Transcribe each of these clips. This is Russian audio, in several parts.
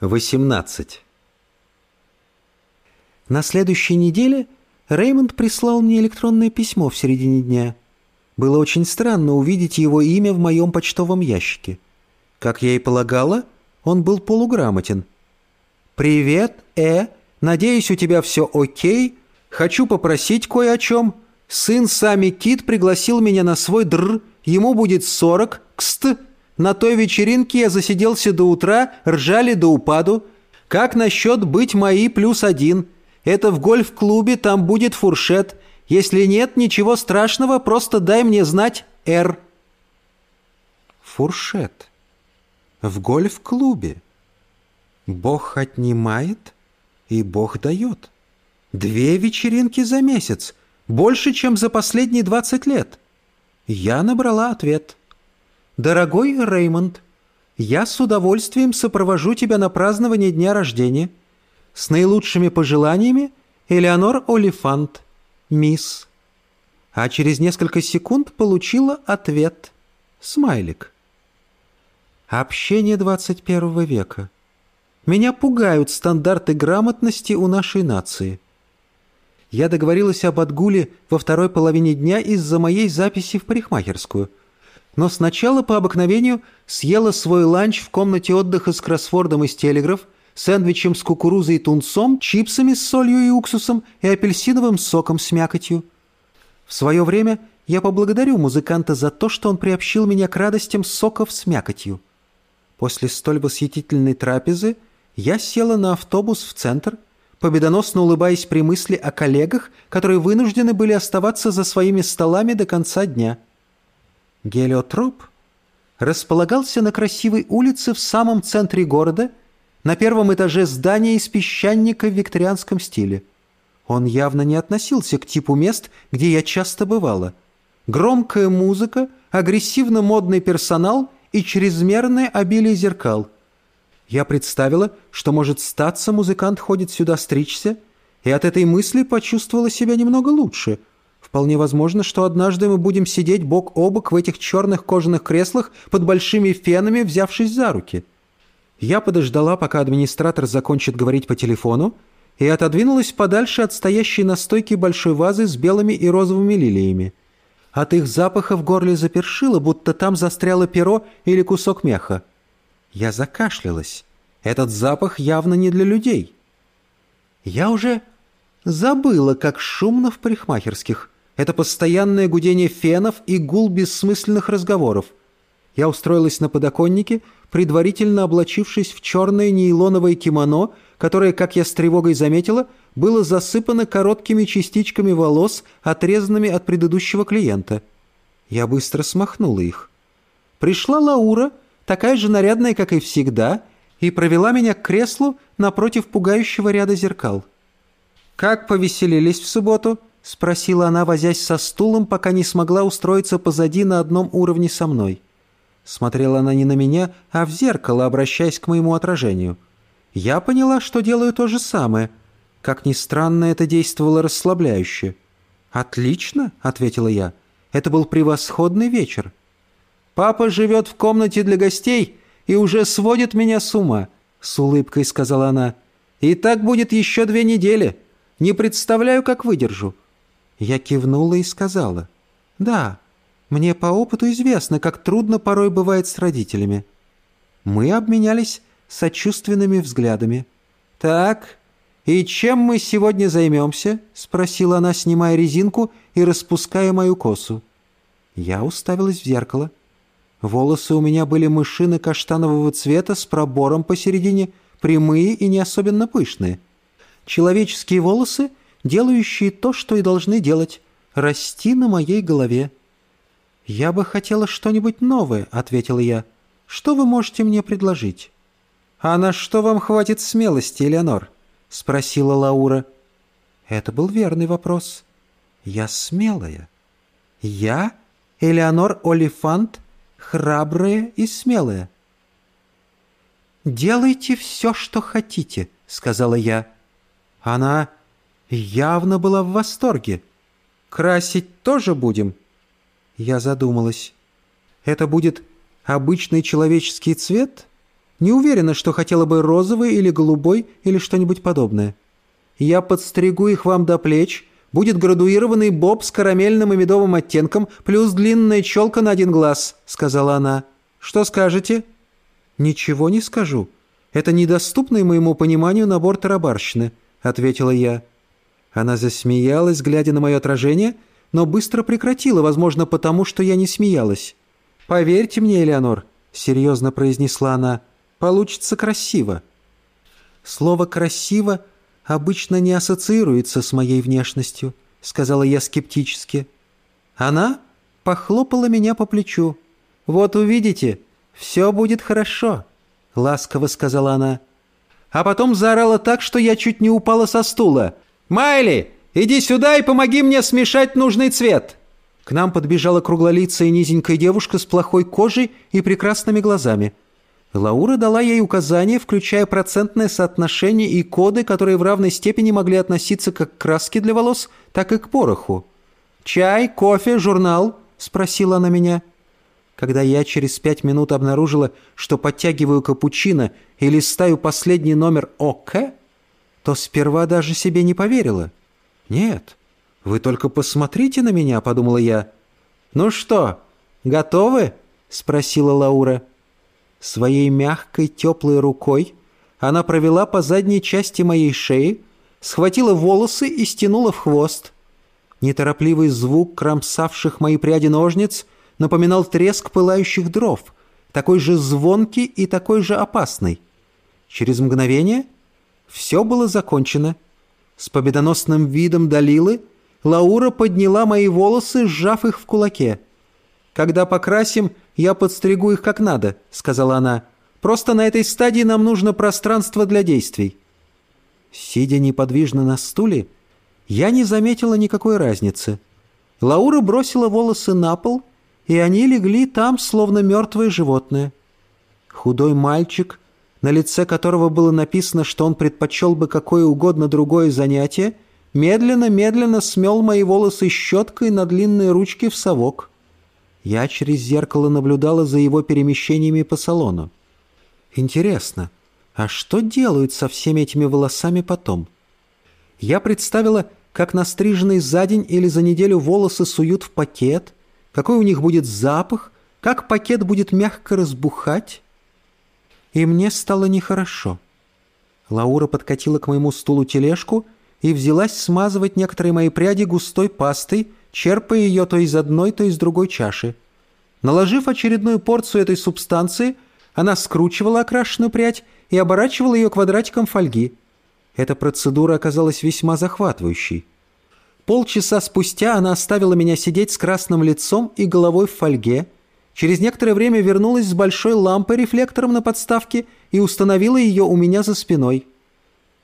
18. На следующей неделе Реймонд прислал мне электронное письмо в середине дня. Было очень странно увидеть его имя в моем почтовом ящике. Как я и полагала, он был полуграмотен. «Привет, Э. Надеюсь, у тебя все окей. Хочу попросить кое о чем. Сын Сами Кит пригласил меня на свой др. Ему будет сорок. Кст. На той вечеринке я засиделся до утра, ржали до упаду. Как насчет быть мои плюс один? Это в гольф-клубе, там будет фуршет. Если нет, ничего страшного, просто дай мне знать, Р. Фуршет. В гольф-клубе. Бог отнимает, и Бог дает. Две вечеринки за месяц. Больше, чем за последние двадцать лет. Я набрала ответ. «Дорогой Реймонд, я с удовольствием сопровожу тебя на празднование дня рождения. С наилучшими пожеланиями, Элеонор Олифант, мисс». А через несколько секунд получила ответ. Смайлик. Общение 21 века. Меня пугают стандарты грамотности у нашей нации. Я договорилась об отгуле во второй половине дня из-за моей записи в парикмахерскую – но сначала по обыкновению съела свой ланч в комнате отдыха с кроссвордом из телеграф, сэндвичем с кукурузой и тунцом, чипсами с солью и уксусом и апельсиновым соком с мякотью. В свое время я поблагодарю музыканта за то, что он приобщил меня к радостям соков с мякотью. После столь восхитительной трапезы я села на автобус в центр, победоносно улыбаясь при мысли о коллегах, которые вынуждены были оставаться за своими столами до конца дня – Гелиотроп располагался на красивой улице в самом центре города, на первом этаже здания из песчаника в викторианском стиле. Он явно не относился к типу мест, где я часто бывала. Громкая музыка, агрессивно-модный персонал и чрезмерное обилие зеркал. Я представила, что, может, статься музыкант ходит сюда стричься, и от этой мысли почувствовала себя немного лучше – Вполне возможно, что однажды мы будем сидеть бок о бок в этих черных кожаных креслах под большими фенами, взявшись за руки. Я подождала, пока администратор закончит говорить по телефону, и отодвинулась подальше от стоящей на стойке большой вазы с белыми и розовыми лилиями. От их запаха в горле запершило, будто там застряло перо или кусок меха. Я закашлялась. Этот запах явно не для людей. Я уже забыла, как шумно в парикмахерских. Это постоянное гудение фенов и гул бессмысленных разговоров. Я устроилась на подоконнике, предварительно облачившись в черное нейлоновое кимоно, которое, как я с тревогой заметила, было засыпано короткими частичками волос, отрезанными от предыдущего клиента. Я быстро смахнула их. Пришла Лаура, такая же нарядная, как и всегда, и провела меня к креслу напротив пугающего ряда зеркал. «Как повеселились в субботу?» — спросила она, возясь со стулом, пока не смогла устроиться позади на одном уровне со мной. Смотрела она не на меня, а в зеркало, обращаясь к моему отражению. Я поняла, что делаю то же самое. Как ни странно, это действовало расслабляюще. «Отлично», — ответила я. «Это был превосходный вечер». «Папа живет в комнате для гостей и уже сводит меня с ума», — с улыбкой сказала она. «И так будет еще две недели. Не представляю, как выдержу. Я кивнула и сказала. «Да, мне по опыту известно, как трудно порой бывает с родителями». Мы обменялись сочувственными взглядами. «Так, и чем мы сегодня займемся?» — спросила она, снимая резинку и распуская мою косу. Я уставилась в зеркало. Волосы у меня были мышины-каштанового цвета с пробором посередине, прямые и не особенно пышные. Человеческие волосы делающие то, что и должны делать — расти на моей голове». «Я бы хотела что-нибудь новое», — ответила я. «Что вы можете мне предложить?» «А на что вам хватит смелости, Элеонор?» — спросила Лаура. Это был верный вопрос. «Я смелая. Я, Элеонор Олифант, храбрая и смелая». «Делайте все, что хотите», — сказала я. Она явно была в восторге. «Красить тоже будем?» Я задумалась. «Это будет обычный человеческий цвет? Не уверена, что хотела бы розовый или голубой или что-нибудь подобное. Я подстригу их вам до плеч. Будет градуированный боб с карамельным и медовым оттенком, плюс длинная челка на один глаз», — сказала она. «Что скажете?» «Ничего не скажу. Это недоступный моему пониманию набор тарабарщины», — ответила я. Она засмеялась, глядя на мое отражение, но быстро прекратила, возможно, потому что я не смеялась. «Поверьте мне, Элеонор», — серьезно произнесла она, — «получится красиво». Слово «красиво» обычно не ассоциируется с моей внешностью», — сказала я скептически. Она похлопала меня по плечу. «Вот увидите, все будет хорошо», — ласково сказала она. А потом заорала так, что я чуть не упала со стула. «Майли, иди сюда и помоги мне смешать нужный цвет!» К нам подбежала круглолицая низенькая девушка с плохой кожей и прекрасными глазами. Лаура дала ей указания, включая процентное соотношение и коды, которые в равной степени могли относиться как к краске для волос, так и к пороху. «Чай, кофе, журнал?» – спросила она меня. Когда я через пять минут обнаружила, что подтягиваю капучино и листаю последний номер ОК, то сперва даже себе не поверила. «Нет, вы только посмотрите на меня», — подумала я. «Ну что, готовы?» — спросила Лаура. Своей мягкой теплой рукой она провела по задней части моей шеи, схватила волосы и стянула в хвост. Неторопливый звук кромсавших мои пряди ножниц напоминал треск пылающих дров, такой же звонкий и такой же опасный. Через мгновение все было закончено. С победоносным видом Далилы Лаура подняла мои волосы, сжав их в кулаке. «Когда покрасим, я подстригу их как надо», — сказала она. «Просто на этой стадии нам нужно пространство для действий». Сидя неподвижно на стуле, я не заметила никакой разницы. Лаура бросила волосы на пол, и они легли там, словно мертвое животное. Худой мальчик на лице которого было написано, что он предпочел бы какое угодно другое занятие, медленно-медленно смел мои волосы щеткой на длинные ручки в совок. Я через зеркало наблюдала за его перемещениями по салону. Интересно, а что делают со всеми этими волосами потом? Я представила, как настриженные за день или за неделю волосы суют в пакет, какой у них будет запах, как пакет будет мягко разбухать, и мне стало нехорошо. Лаура подкатила к моему стулу тележку и взялась смазывать некоторые мои пряди густой пастой, черпая ее то из одной, то из другой чаши. Наложив очередную порцию этой субстанции, она скручивала окрашенную прядь и оборачивала ее квадратиком фольги. Эта процедура оказалась весьма захватывающей. Полчаса спустя она оставила меня сидеть с красным лицом и головой в фольге, Через некоторое время вернулась с большой лампой-рефлектором на подставке и установила ее у меня за спиной.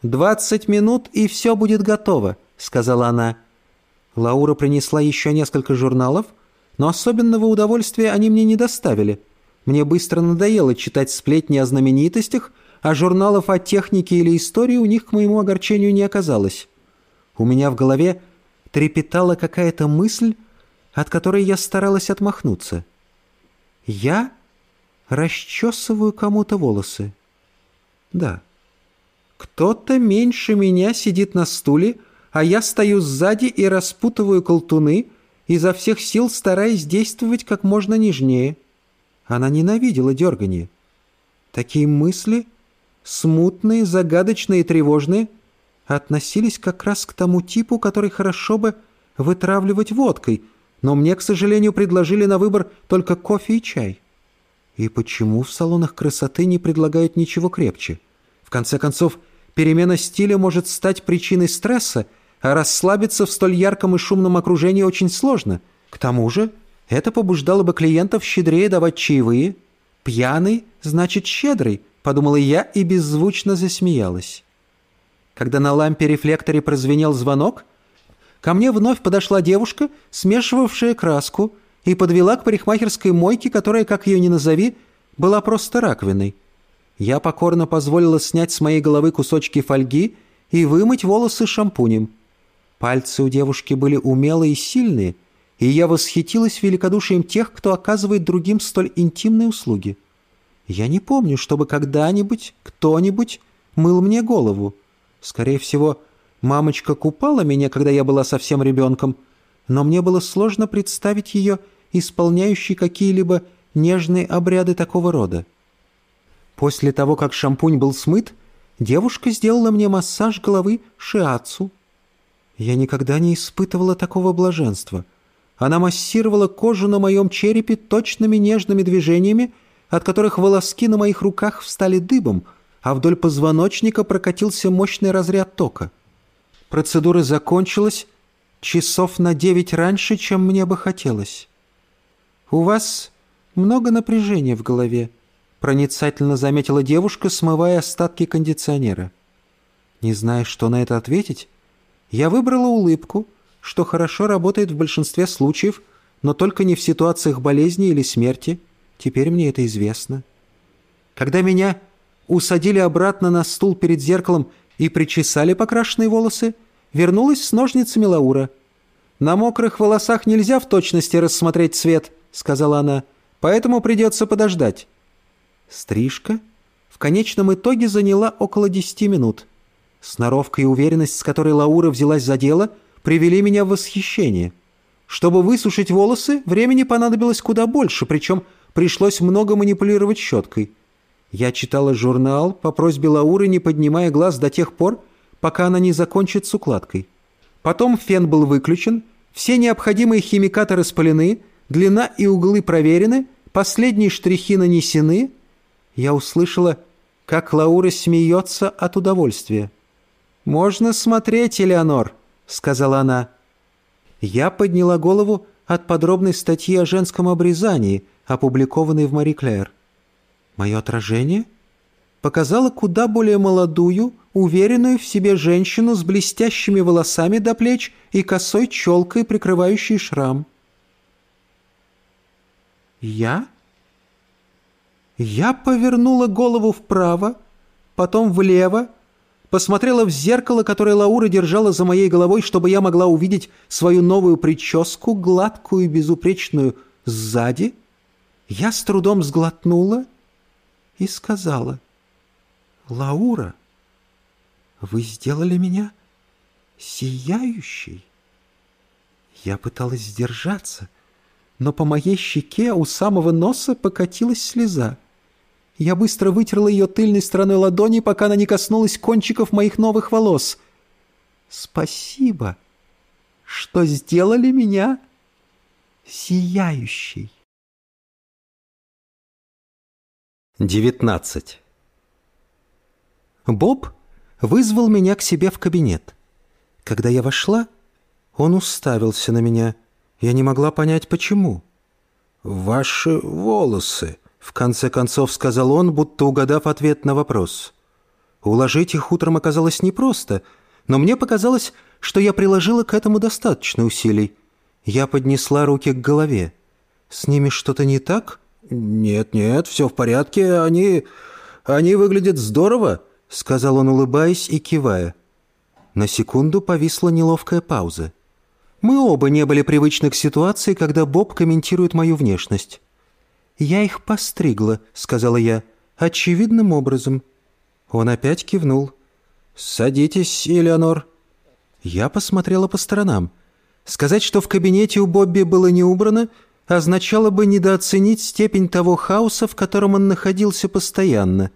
«Двадцать минут, и все будет готово», — сказала она. Лаура принесла еще несколько журналов, но особенного удовольствия они мне не доставили. Мне быстро надоело читать сплетни о знаменитостях, а журналов о технике или истории у них, к моему огорчению, не оказалось. У меня в голове трепетала какая-то мысль, от которой я старалась отмахнуться — я расчесываю кому-то волосы. Да. Кто-то меньше меня сидит на стуле, а я стою сзади и распутываю колтуны, изо всех сил стараясь действовать как можно нежнее. Она ненавидела дергание. Такие мысли, смутные, загадочные и тревожные, относились как раз к тому типу, который хорошо бы вытравливать водкой — но мне, к сожалению, предложили на выбор только кофе и чай. И почему в салонах красоты не предлагают ничего крепче? В конце концов, перемена стиля может стать причиной стресса, а расслабиться в столь ярком и шумном окружении очень сложно. К тому же, это побуждало бы клиентов щедрее давать чаевые. «Пьяный значит щедрый», — подумала я и беззвучно засмеялась. Когда на лампе-рефлекторе прозвенел звонок — Ко мне вновь подошла девушка, смешивавшая краску, и подвела к парикмахерской мойке, которая, как ее ни назови, была просто раковиной. Я покорно позволила снять с моей головы кусочки фольги и вымыть волосы шампунем. Пальцы у девушки были умелые и сильные, и я восхитилась великодушием тех, кто оказывает другим столь интимные услуги. Я не помню, чтобы когда-нибудь кто-нибудь мыл мне голову. Скорее всего, мамочка купала меня, когда я была совсем ребенком, но мне было сложно представить ее исполняющей какие-либо нежные обряды такого рода. После того, как шампунь был смыт, девушка сделала мне массаж головы шиацу. Я никогда не испытывала такого блаженства. Она массировала кожу на моем черепе точными нежными движениями, от которых волоски на моих руках встали дыбом, а вдоль позвоночника прокатился мощный разряд тока. Процедура закончилась часов на девять раньше, чем мне бы хотелось. «У вас много напряжения в голове», — проницательно заметила девушка, смывая остатки кондиционера. Не зная, что на это ответить, я выбрала улыбку, что хорошо работает в большинстве случаев, но только не в ситуациях болезни или смерти. Теперь мне это известно. Когда меня усадили обратно на стул перед зеркалом и причесали покрашенные волосы, вернулась с ножницами Лаура. «На мокрых волосах нельзя в точности рассмотреть цвет», — сказала она, — «поэтому придется подождать». Стрижка в конечном итоге заняла около десяти минут. Сноровка и уверенность, с которой Лаура взялась за дело, привели меня в восхищение. Чтобы высушить волосы, времени понадобилось куда больше, причем пришлось много манипулировать щеткой. Я читала журнал по просьбе Лауры, не поднимая глаз до тех пор, пока она не закончит с укладкой. Потом фен был выключен, все необходимые химикаты распылены, длина и углы проверены, последние штрихи нанесены. Я услышала, как Лаура смеется от удовольствия. «Можно смотреть, Элеонор», — сказала она. Я подняла голову от подробной статьи о женском обрезании, опубликованной в Мари Клэр. Мое отражение показало куда более молодую, уверенную в себе женщину с блестящими волосами до плеч и косой челкой, прикрывающей шрам. «Я?» Я повернула голову вправо, потом влево, посмотрела в зеркало, которое Лаура держала за моей головой, чтобы я могла увидеть свою новую прическу, гладкую и безупречную, сзади. Я с трудом сглотнула и сказала, «Лаура, вы сделали меня сияющей». Я пыталась сдержаться, но по моей щеке у самого носа покатилась слеза. Я быстро вытерла ее тыльной стороной ладони, пока она не коснулась кончиков моих новых волос. «Спасибо, что сделали меня сияющей». 19. Боб вызвал меня к себе в кабинет. Когда я вошла, он уставился на меня. Я не могла понять, почему. «Ваши волосы», в конце концов сказал он, будто угадав ответ на вопрос. Уложить их утром оказалось непросто, но мне показалось, что я приложила к этому достаточно усилий. Я поднесла руки к голове. «С ними что-то не так?» «Нет, нет, все в порядке, они... они выглядят здорово», — сказал он, улыбаясь и кивая. На секунду повисла неловкая пауза. Мы оба не были привычны к ситуации, когда Боб комментирует мою внешность. «Я их постригла», — сказала я, — «очевидным образом». Он опять кивнул. «Садитесь, Элеонор». Я посмотрела по сторонам. Сказать, что в кабинете у Бобби было не убрано, означало бы недооценить степень того хаоса, в котором он находился постоянно.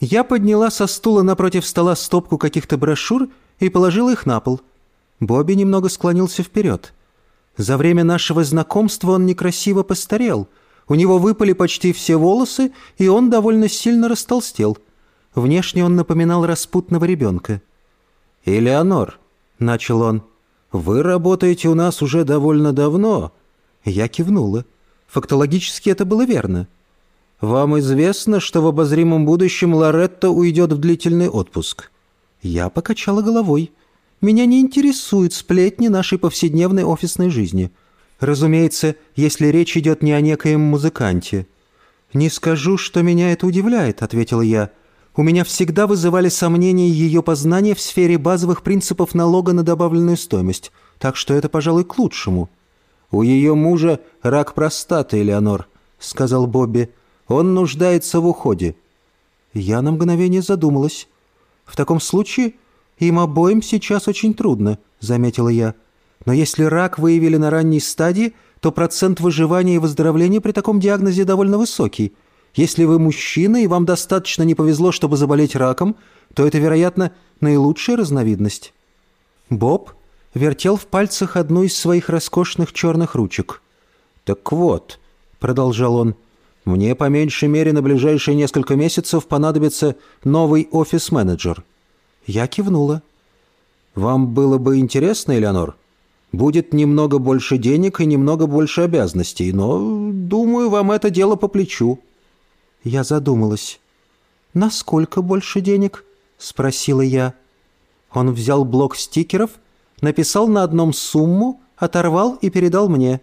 Я подняла со стула напротив стола стопку каких-то брошюр и положила их на пол. Бобби немного склонился вперед. За время нашего знакомства он некрасиво постарел — у него выпали почти все волосы, и он довольно сильно растолстел. Внешне он напоминал распутного ребенка. «Элеонор», — начал он, — «вы работаете у нас уже довольно давно». Я кивнула. Фактологически это было верно. «Вам известно, что в обозримом будущем Лоретто уйдет в длительный отпуск?» Я покачала головой. «Меня не интересуют сплетни нашей повседневной офисной жизни». Разумеется, если речь идет не о некоем музыканте. «Не скажу, что меня это удивляет», — ответил я. «У меня всегда вызывали сомнения ее познания в сфере базовых принципов налога на добавленную стоимость, так что это, пожалуй, к лучшему». «У ее мужа рак простаты, Элеонор», — сказал Бобби. Он нуждается в уходе». Я на мгновение задумалась. «В таком случае им обоим сейчас очень трудно», — заметила я. «Но если рак выявили на ранней стадии, то процент выживания и выздоровления при таком диагнозе довольно высокий. Если вы мужчина и вам достаточно не повезло, чтобы заболеть раком, то это, вероятно, наилучшая разновидность». Боб вертел в пальцах одну из своих роскошных черных ручек. «Так вот», — продолжал он, — «мне по меньшей мере на ближайшие несколько месяцев понадобится новый офис-менеджер». Я кивнула. «Вам было бы интересно, Элеонор? Будет немного больше денег и немного больше обязанностей, но, думаю, вам это дело по плечу». Я задумалась. «Насколько больше денег?» — спросила я. Он взял блок стикеров, написал на одном сумму, оторвал и передал мне.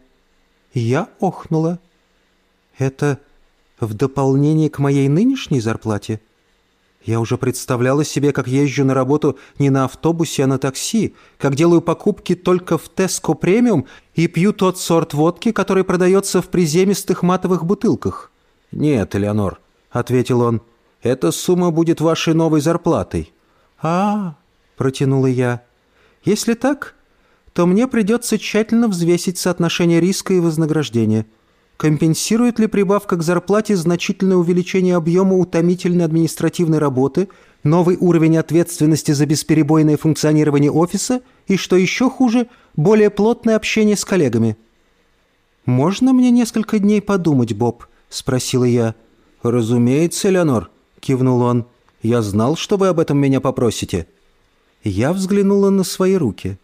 Я охнула. «Это в дополнение к моей нынешней зарплате?» Я уже представляла себе, как езжу на работу не на автобусе, а на такси, как делаю покупки только в Tesco премиум и пью тот сорт водки, который продается в приземистых матовых бутылках. «Нет, Элеонор», — ответил он, — «эта сумма будет вашей новой зарплатой». «А, -а — протянула я, — если так, то мне придется тщательно взвесить соотношение риска и вознаграждения». Компенсирует ли прибавка к зарплате значительное увеличение объема утомительной административной работы, новый уровень ответственности за бесперебойное функционирование офиса и, что еще хуже, более плотное общение с коллегами? «Можно мне несколько дней подумать, Боб?» – спросила я. «Разумеется, Леонор», – кивнул он. «Я знал, что вы об этом меня попросите». Я взглянула на свои руки.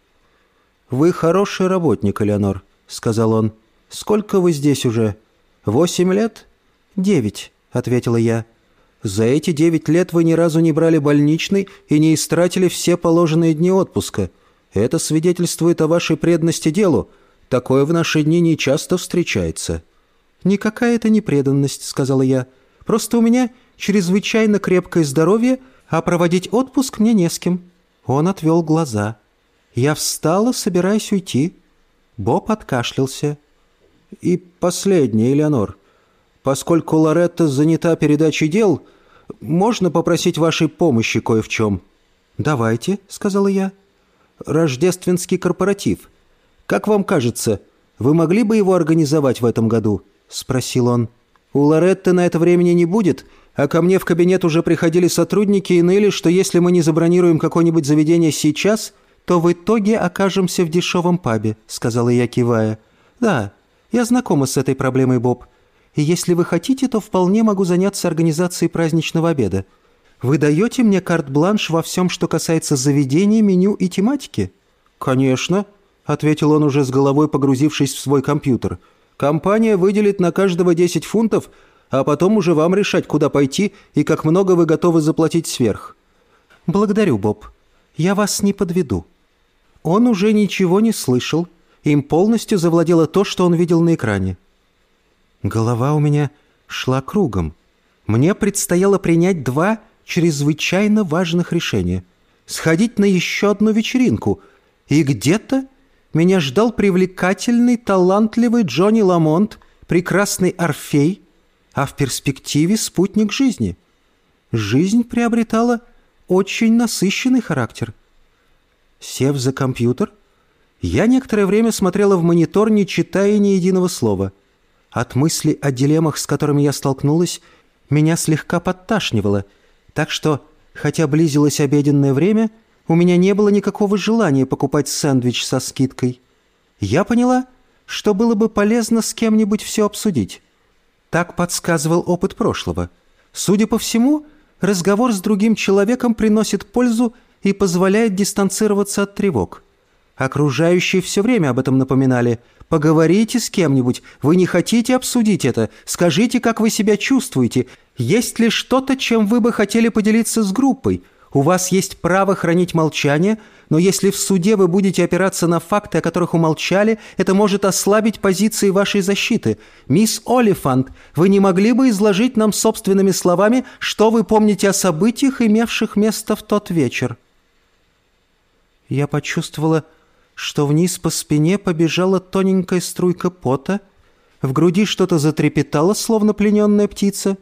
«Вы хороший работник, Леонор», – сказал он. «Сколько вы здесь уже? Восемь лет?» «Девять», — ответила я. «За эти девять лет вы ни разу не брали больничный и не истратили все положенные дни отпуска. Это свидетельствует о вашей преданности делу. Такое в наши дни не часто встречается». «Никакая это не преданность», — сказала я. «Просто у меня чрезвычайно крепкое здоровье, а проводить отпуск мне не с кем». Он отвел глаза. Я встала, собираясь уйти. Боб откашлялся. И последнее, Элеонор. Поскольку Лоретта занята передачей дел, можно попросить вашей помощи кое в чем. «Давайте», — сказала я. «Рождественский корпоратив. Как вам кажется, вы могли бы его организовать в этом году?» — спросил он. «У Лоретты на это времени не будет, а ко мне в кабинет уже приходили сотрудники и ныли, что если мы не забронируем какое-нибудь заведение сейчас, то в итоге окажемся в дешевом пабе», — сказала я, кивая. «Да, я знакома с этой проблемой, Боб. И если вы хотите, то вполне могу заняться организацией праздничного обеда. Вы даете мне карт-бланш во всем, что касается заведения, меню и тематики?» «Конечно», — ответил он уже с головой, погрузившись в свой компьютер. «Компания выделит на каждого 10 фунтов, а потом уже вам решать, куда пойти и как много вы готовы заплатить сверх». «Благодарю, Боб. Я вас не подведу». Он уже ничего не слышал, — им полностью завладело то, что он видел на экране. Голова у меня шла кругом. Мне предстояло принять два чрезвычайно важных решения. Сходить на еще одну вечеринку. И где-то меня ждал привлекательный, талантливый Джонни Ламонт, прекрасный Орфей, а в перспективе спутник жизни. Жизнь приобретала очень насыщенный характер. Сев за компьютер, я некоторое время смотрела в монитор, не читая ни единого слова. От мысли о дилеммах, с которыми я столкнулась, меня слегка подташнивало, так что, хотя близилось обеденное время, у меня не было никакого желания покупать сэндвич со скидкой. Я поняла, что было бы полезно с кем-нибудь все обсудить. Так подсказывал опыт прошлого. Судя по всему, разговор с другим человеком приносит пользу и позволяет дистанцироваться от тревог. Окружающие все время об этом напоминали. «Поговорите с кем-нибудь. Вы не хотите обсудить это? Скажите, как вы себя чувствуете. Есть ли что-то, чем вы бы хотели поделиться с группой? У вас есть право хранить молчание, но если в суде вы будете опираться на факты, о которых умолчали, это может ослабить позиции вашей защиты. Мисс Олифант, вы не могли бы изложить нам собственными словами, что вы помните о событиях, имевших место в тот вечер?» Я почувствовала что вниз по спине побежала тоненькая струйка пота, В груди что-то затрепетало, словно плененная птица.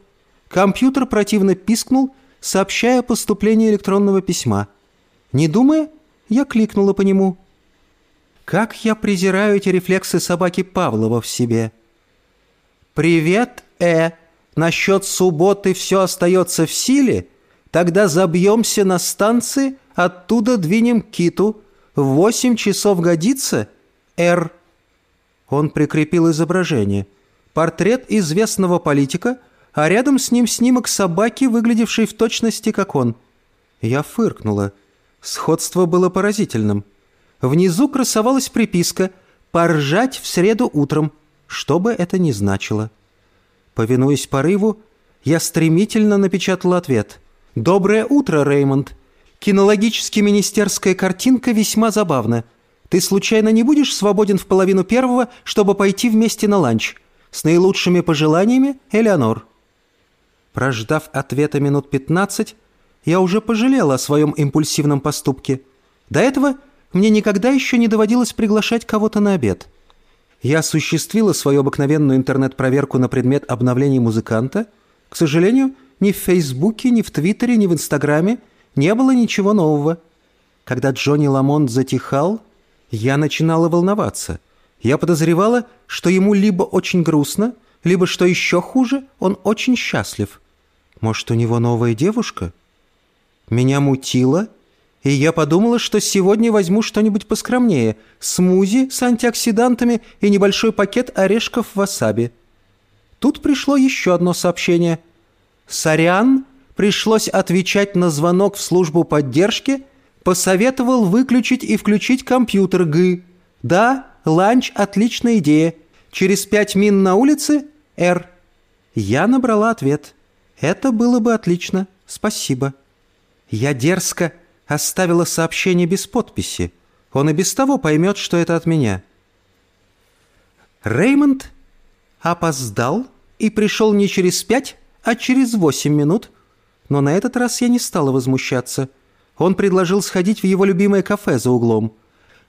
Компьютер противно пискнул, сообщая о поступлении электронного письма. Не думая, я кликнула по нему. Как я презираю эти рефлексы собаки Павлова в себе. «Привет, Э. Насчет субботы все остается в силе? Тогда забьемся на станции, оттуда двинем Киту. В восемь часов годится? Р». Он прикрепил изображение. Портрет известного политика, а рядом с ним снимок собаки, выглядевшей в точности, как он. Я фыркнула. Сходство было поразительным. Внизу красовалась приписка «Поржать в среду утром», что бы это ни значило. Повинуясь порыву, я стремительно напечатал ответ. «Доброе утро, Реймонд. Кинологически-министерская картинка весьма забавна. Ты случайно не будешь свободен в половину первого, чтобы пойти вместе на ланч? С наилучшими пожеланиями, Элеонор». Прождав ответа минут пятнадцать, я уже пожалела о своем импульсивном поступке. До этого мне никогда еще не доводилось приглашать кого-то на обед. Я осуществила свою обыкновенную интернет-проверку на предмет обновлений музыканта. К сожалению, ни в Фейсбуке, ни в Твиттере, ни в Инстаграме не было ничего нового. Когда Джонни Ламонт затихал, я начинала волноваться. Я подозревала, что ему либо очень грустно, либо, что еще хуже, он очень счастлив. Может, у него новая девушка? Меня мутило, и я подумала, что сегодня возьму что-нибудь поскромнее. Смузи с антиоксидантами и небольшой пакет орешков васаби. Тут пришло еще одно сообщение. «Сорян, пришлось отвечать на звонок в службу поддержки Посоветовал выключить и включить компьютер Г. Да, ланч – отличная идея. Через пять мин на улице – Р. Я набрала ответ. Это было бы отлично. Спасибо. Я дерзко оставила сообщение без подписи. Он и без того поймет, что это от меня. Реймонд опоздал и пришел не через пять, а через восемь минут. Но на этот раз я не стала возмущаться – он предложил сходить в его любимое кафе за углом.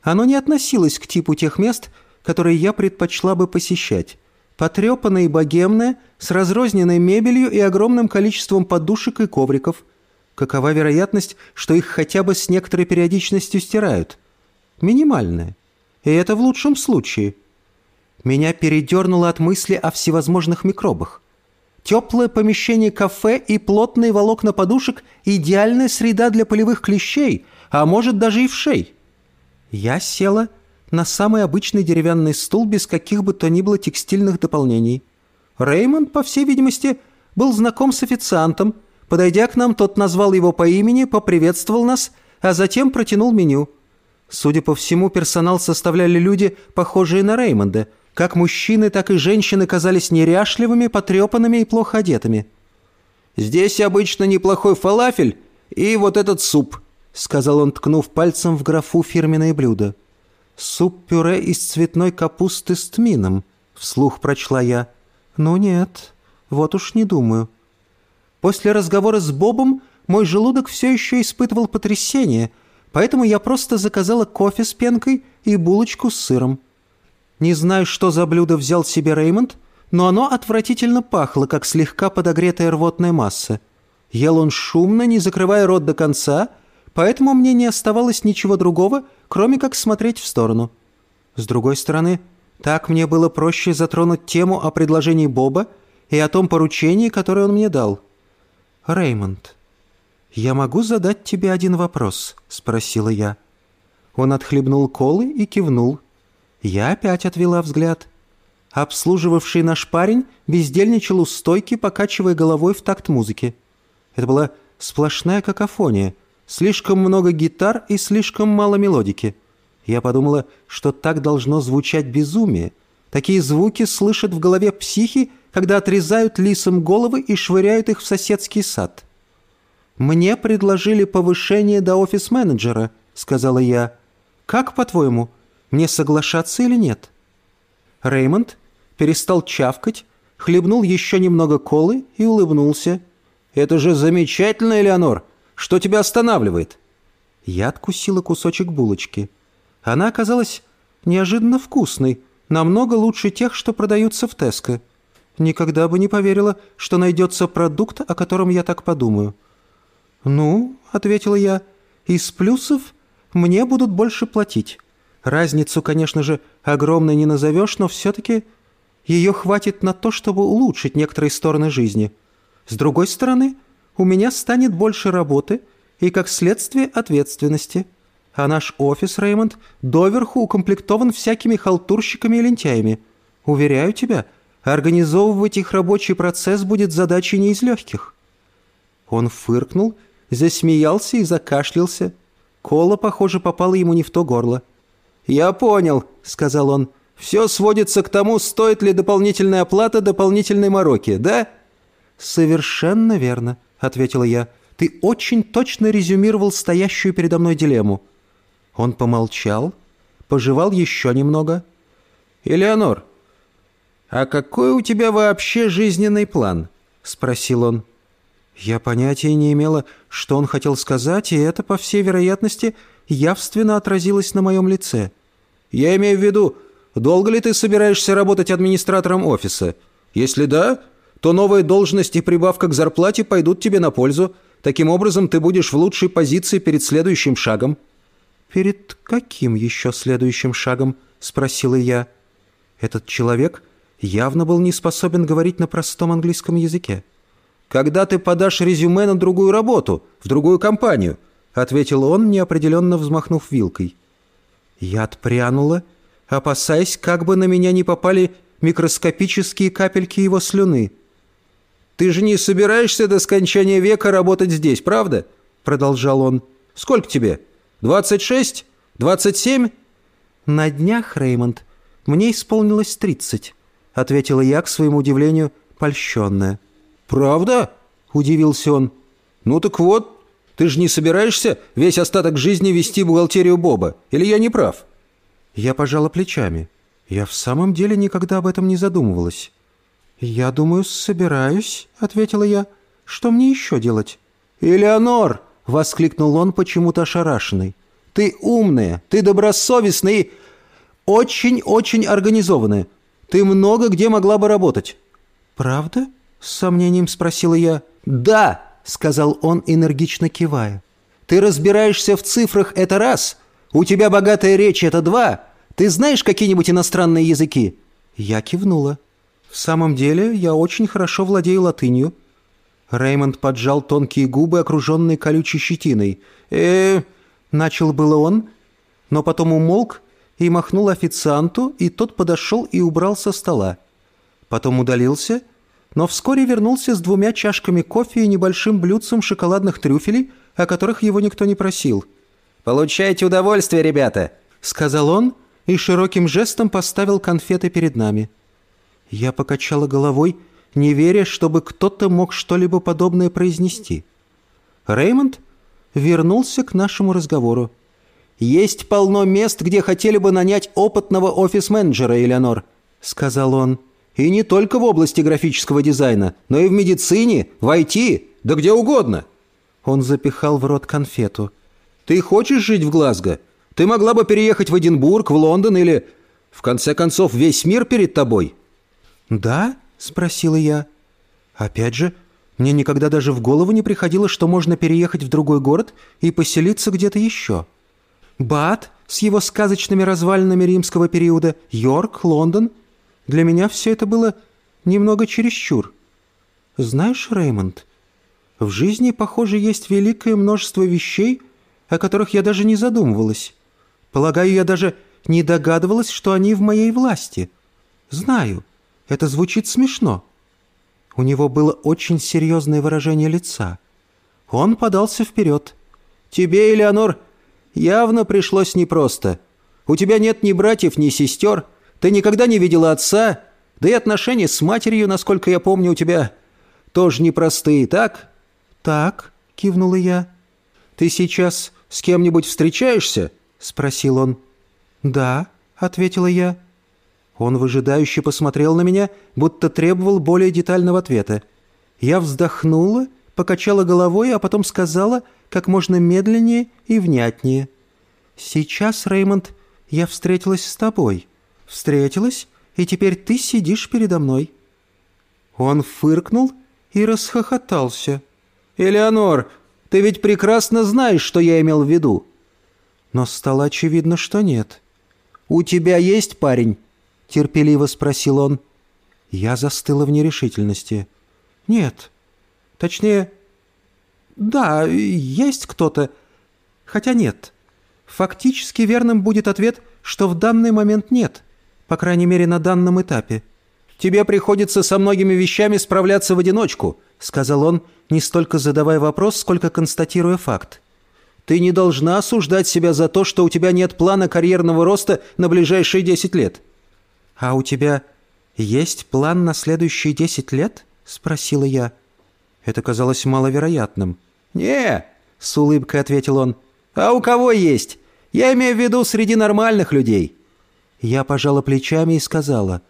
Оно не относилось к типу тех мест, которые я предпочла бы посещать. Потрепанное и богемное, с разрозненной мебелью и огромным количеством подушек и ковриков. Какова вероятность, что их хотя бы с некоторой периодичностью стирают? Минимальная. И это в лучшем случае. Меня передернуло от мысли о всевозможных микробах. Теплое помещение кафе и плотные волокна подушек – идеальная среда для полевых клещей, а может даже и вшей. Я села на самый обычный деревянный стул без каких бы то ни было текстильных дополнений. Реймонд, по всей видимости, был знаком с официантом. Подойдя к нам, тот назвал его по имени, поприветствовал нас, а затем протянул меню. Судя по всему, персонал составляли люди, похожие на Реймонда – как мужчины, так и женщины казались неряшливыми, потрепанными и плохо одетыми. «Здесь обычно неплохой фалафель и вот этот суп», — сказал он, ткнув пальцем в графу фирменное блюдо. «Суп-пюре из цветной капусты с тмином», — вслух прочла я. «Ну нет, вот уж не думаю». После разговора с Бобом мой желудок все еще испытывал потрясение, поэтому я просто заказала кофе с пенкой и булочку с сыром. Не знаю, что за блюдо взял себе Реймонд, но оно отвратительно пахло, как слегка подогретая рвотная масса. Ел он шумно, не закрывая рот до конца, поэтому мне не оставалось ничего другого, кроме как смотреть в сторону. С другой стороны, так мне было проще затронуть тему о предложении Боба и о том поручении, которое он мне дал. «Реймонд, я могу задать тебе один вопрос?» — спросила я. Он отхлебнул колы и кивнул. Я опять отвела взгляд. Обслуживавший наш парень бездельничал у стойки, покачивая головой в такт музыки. Это была сплошная какофония. Слишком много гитар и слишком мало мелодики. Я подумала, что так должно звучать безумие. Такие звуки слышат в голове психи, когда отрезают лисам головы и швыряют их в соседский сад. «Мне предложили повышение до офис-менеджера», — сказала я. «Как, по-твоему?» Мне соглашаться или нет?» Реймонд перестал чавкать, хлебнул еще немного колы и улыбнулся. «Это же замечательно, Элеонор! Что тебя останавливает?» Я откусила кусочек булочки. Она оказалась неожиданно вкусной, намного лучше тех, что продаются в Теско. Никогда бы не поверила, что найдется продукт, о котором я так подумаю». «Ну», — ответила я, — «из плюсов мне будут больше платить. Разницу, конечно же, огромной не назовешь, но все-таки ее хватит на то, чтобы улучшить некоторые стороны жизни. С другой стороны, у меня станет больше работы и, как следствие, ответственности. А наш офис, Реймонд, доверху укомплектован всякими халтурщиками и лентяями. Уверяю тебя, организовывать их рабочий процесс будет задачей не из легких». Он фыркнул, засмеялся и закашлялся. Кола, похоже, попала ему не в то горло. «Я понял», — сказал он. «Все сводится к тому, стоит ли дополнительная оплата дополнительной мороки, да?» «Совершенно верно», — ответила я. «Ты очень точно резюмировал стоящую передо мной дилемму». Он помолчал, пожевал еще немного. «Элеонор, а какой у тебя вообще жизненный план?» — спросил он. Я понятия не имела, что он хотел сказать, и это, по всей вероятности, явственно отразилось на моем лице. «Я имею в виду, долго ли ты собираешься работать администратором офиса? Если да, то новая должность и прибавка к зарплате пойдут тебе на пользу. Таким образом, ты будешь в лучшей позиции перед следующим шагом». «Перед каким еще следующим шагом?» – спросила я. Этот человек явно был не способен говорить на простом английском языке. «Когда ты подашь резюме на другую работу, в другую компанию», — ответил он, неопределенно взмахнув вилкой. Я отпрянула, опасаясь, как бы на меня не попали микроскопические капельки его слюны. «Ты же не собираешься до скончания века работать здесь, правда?» — продолжал он. «Сколько тебе? Двадцать шесть? Двадцать семь?» «На днях, Реймонд, мне исполнилось тридцать», — ответила я, к своему удивлению, польщенная. «Правда?» – удивился он. «Ну так вот, ты же не собираешься весь остаток жизни вести бухгалтерию Боба? Или я не прав?» Я пожала плечами. Я в самом деле никогда об этом не задумывалась. «Я думаю, собираюсь», — ответила я. «Что мне еще делать?» «Элеонор!» — воскликнул он почему-то ошарашенный. «Ты умная, ты добросовестная и очень-очень организованная. Ты много где могла бы работать». «Правда?» С сомнением спросила я. «Да!» — сказал он, энергично кивая. «Ты разбираешься в цифрах — это раз. У тебя богатая речь — это два. Ты знаешь какие-нибудь иностранные языки?» Я кивнула. «В самом деле, я очень хорошо владею латынью». Реймонд поджал тонкие губы, окруженные колючей щетиной. э начал было он, но потом умолк и махнул официанту, и тот подошел и убрал со стола. Потом удалился но вскоре вернулся с двумя чашками кофе и небольшим блюдцем шоколадных трюфелей, о которых его никто не просил. «Получайте удовольствие, ребята!» — сказал он и широким жестом поставил конфеты перед нами. Я покачала головой, не веря, чтобы кто-то мог что-либо подобное произнести. Реймонд вернулся к нашему разговору. «Есть полно мест, где хотели бы нанять опытного офис-менеджера, Элеонор», — сказал он. И не только в области графического дизайна, но и в медицине, в IT, да где угодно». Он запихал в рот конфету. «Ты хочешь жить в Глазго? Ты могла бы переехать в Эдинбург, в Лондон или... В конце концов, весь мир перед тобой». «Да?» – спросила я. «Опять же, мне никогда даже в голову не приходило, что можно переехать в другой город и поселиться где-то еще. Бат с его сказочными развалинами римского периода, Йорк, Лондон – для меня все это было немного чересчур. Знаешь, Реймонд, в жизни, похоже, есть великое множество вещей, о которых я даже не задумывалась. Полагаю, я даже не догадывалась, что они в моей власти. Знаю, это звучит смешно. У него было очень серьезное выражение лица. Он подался вперед. «Тебе, Элеонор, явно пришлось непросто. У тебя нет ни братьев, ни сестер, ты никогда не видела отца, да и отношения с матерью, насколько я помню, у тебя тоже непростые, так?» «Так», — кивнула я. «Ты сейчас с кем-нибудь встречаешься?» — спросил он. «Да», — ответила я. Он выжидающе посмотрел на меня, будто требовал более детального ответа. Я вздохнула, покачала головой, а потом сказала как можно медленнее и внятнее. «Сейчас, Реймонд, я встретилась с тобой» встретилась, и теперь ты сидишь передо мной». Он фыркнул и расхохотался. «Элеонор, ты ведь прекрасно знаешь, что я имел в виду». Но стало очевидно, что нет. «У тебя есть парень?» — терпеливо спросил он. Я застыла в нерешительности. «Нет. Точнее, да, есть кто-то. Хотя нет. Фактически верным будет ответ, что в данный момент нет. По крайней мере, на данном этапе. «Тебе приходится со многими вещами справляться в одиночку», — сказал он, не столько задавая вопрос, сколько констатируя факт. «Ты не должна осуждать себя за то, что у тебя нет плана карьерного роста на ближайшие 10 лет». «А у тебя есть план на следующие 10 лет?» — спросила я. Это казалось маловероятным. «Не», — с улыбкой ответил он. «А у кого есть? Я имею в виду среди нормальных людей». Я пожала плечами и сказала.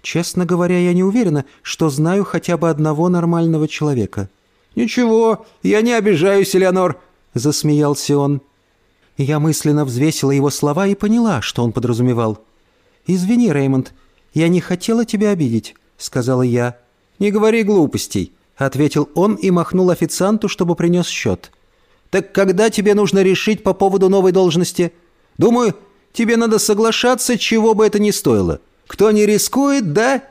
«Честно говоря, я не уверена, что знаю хотя бы одного нормального человека». «Ничего, я не обижаюсь, Элеонор», — засмеялся он. Я мысленно взвесила его слова и поняла, что он подразумевал. «Извини, Реймонд, я не хотела тебя обидеть», — сказала я. «Не говори глупостей», — ответил он и махнул официанту, чтобы принес счет. «Так когда тебе нужно решить по поводу новой должности? Думаю, тебе надо соглашаться, чего бы это ни стоило. Кто не рискует, да?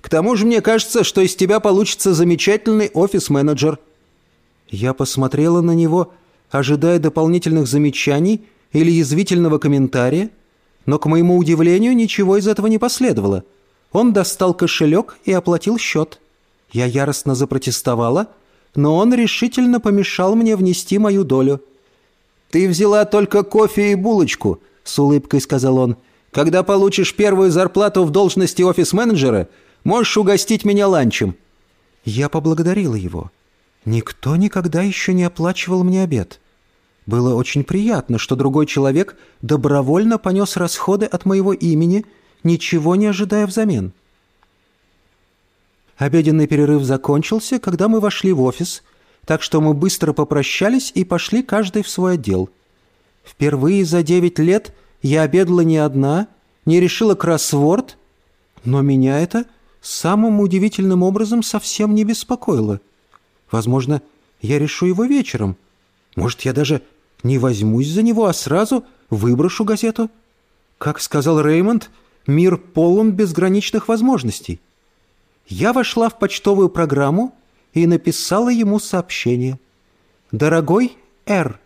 К тому же мне кажется, что из тебя получится замечательный офис-менеджер». Я посмотрела на него, ожидая дополнительных замечаний или язвительного комментария, но, к моему удивлению, ничего из этого не последовало. Он достал кошелек и оплатил счет. Я яростно запротестовала, но он решительно помешал мне внести мою долю. «Ты взяла только кофе и булочку», — с улыбкой сказал он. «Когда получишь первую зарплату в должности офис-менеджера, можешь угостить меня ланчем». Я поблагодарила его. Никто никогда еще не оплачивал мне обед. Было очень приятно, что другой человек добровольно понес расходы от моего имени, ничего не ожидая взамен. Обеденный перерыв закончился, когда мы вошли в офис, так что мы быстро попрощались и пошли каждый в свой отдел. Впервые за девять лет я обедала не одна, не решила кроссворд, но меня это самым удивительным образом совсем не беспокоило. Возможно, я решу его вечером. Может, я даже не возьмусь за него, а сразу выброшу газету. Как сказал Реймонд, мир полон безграничных возможностей. Я вошла в почтовую программу и написала ему сообщение. «Дорогой Р,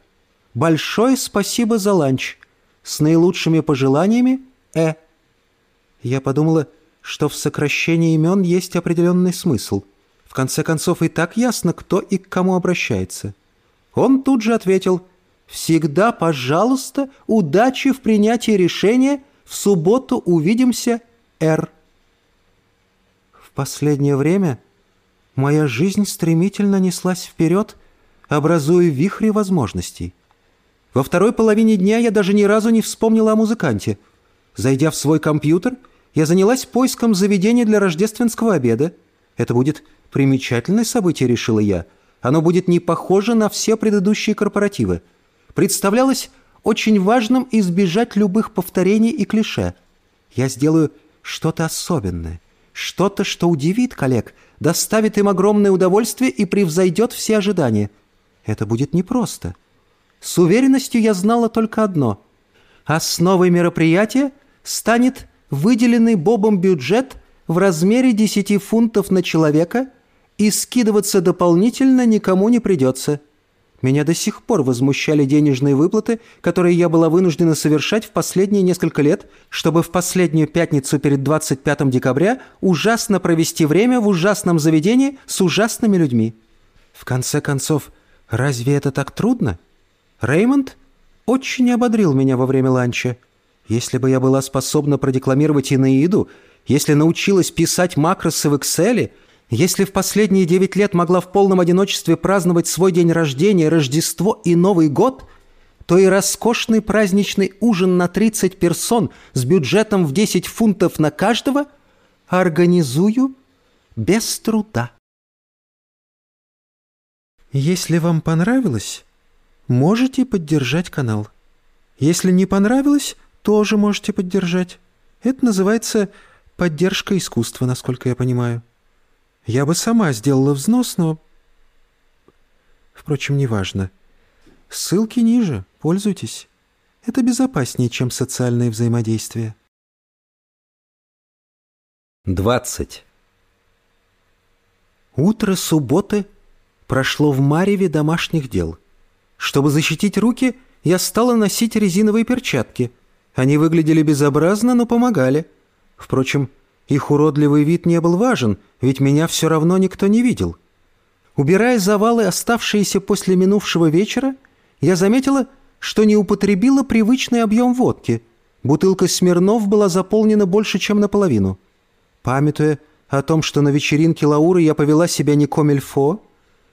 большое спасибо за ланч. С наилучшими пожеланиями, Э». Я подумала, что в сокращении имен есть определенный смысл. В конце концов, и так ясно, кто и к кому обращается. Он тут же ответил – Всегда, пожалуйста, удачи в принятии решения. В субботу увидимся, Р. В последнее время моя жизнь стремительно неслась вперед, образуя вихри возможностей. Во второй половине дня я даже ни разу не вспомнила о музыканте. Зайдя в свой компьютер, я занялась поиском заведения для рождественского обеда. Это будет примечательное событие, решила я. Оно будет не похоже на все предыдущие корпоративы – представлялось очень важным избежать любых повторений и клише. Я сделаю что-то особенное, что-то, что удивит коллег, доставит им огромное удовольствие и превзойдет все ожидания. Это будет непросто. С уверенностью я знала только одно. Основой мероприятия станет выделенный Бобом бюджет в размере 10 фунтов на человека и скидываться дополнительно никому не придется – меня до сих пор возмущали денежные выплаты, которые я была вынуждена совершать в последние несколько лет, чтобы в последнюю пятницу перед 25 декабря ужасно провести время в ужасном заведении с ужасными людьми. В конце концов, разве это так трудно? Реймонд очень ободрил меня во время ланча. Если бы я была способна продекламировать Инаиду, если научилась писать макросы в Excel, если в последние девять лет могла в полном одиночестве праздновать свой день рождения, Рождество и Новый год, то и роскошный праздничный ужин на 30 персон с бюджетом в 10 фунтов на каждого организую без труда. Если вам понравилось, можете поддержать канал. Если не понравилось, тоже можете поддержать. Это называется поддержка искусства, насколько я понимаю. Я бы сама сделала взнос, но... Впрочем, неважно. Ссылки ниже, пользуйтесь. Это безопаснее, чем социальное взаимодействие. 20. Утро субботы прошло в мареве домашних дел. Чтобы защитить руки, я стала носить резиновые перчатки. Они выглядели безобразно, но помогали. Впрочем, их уродливый вид не был важен, ведь меня все равно никто не видел. Убирая завалы, оставшиеся после минувшего вечера, я заметила, что не употребила привычный объем водки. Бутылка Смирнов была заполнена больше, чем наполовину. Памятуя о том, что на вечеринке Лауры я повела себя не комильфо,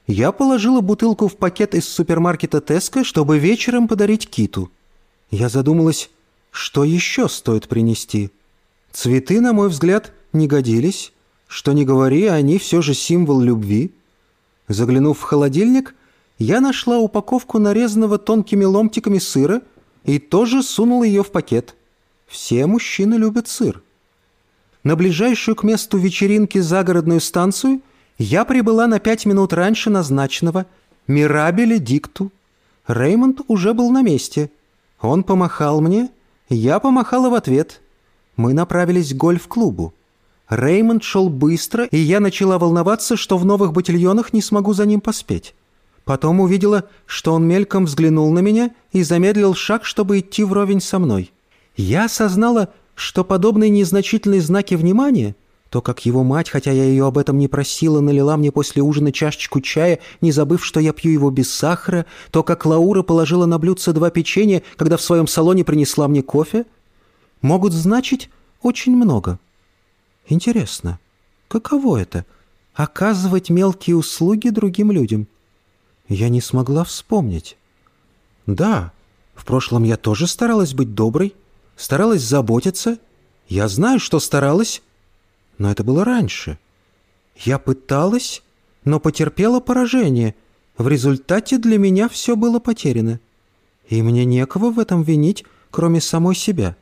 я положила бутылку в пакет из супермаркета Теска, чтобы вечером подарить Киту. Я задумалась, что еще стоит принести. Цветы, на мой взгляд, не годились. Что ни говори, они все же символ любви. Заглянув в холодильник, я нашла упаковку нарезанного тонкими ломтиками сыра и тоже сунула ее в пакет. Все мужчины любят сыр. На ближайшую к месту вечеринки загородную станцию я прибыла на пять минут раньше назначенного Мирабеле Дикту. Реймонд уже был на месте. Он помахал мне, я помахала в ответ. Мы направились к гольф-клубу. Реймонд шел быстро, и я начала волноваться, что в новых батальонах не смогу за ним поспеть. Потом увидела, что он мельком взглянул на меня и замедлил шаг, чтобы идти вровень со мной. Я осознала, что подобные незначительные знаки внимания, то, как его мать, хотя я ее об этом не просила, налила мне после ужина чашечку чая, не забыв, что я пью его без сахара, то, как Лаура положила на блюдце два печенья, когда в своем салоне принесла мне кофе, могут значить очень много. Интересно, каково это — оказывать мелкие услуги другим людям? Я не смогла вспомнить. Да, в прошлом я тоже старалась быть доброй, старалась заботиться. Я знаю, что старалась, но это было раньше. Я пыталась, но потерпела поражение. В результате для меня все было потеряно. И мне некого в этом винить, кроме самой себя.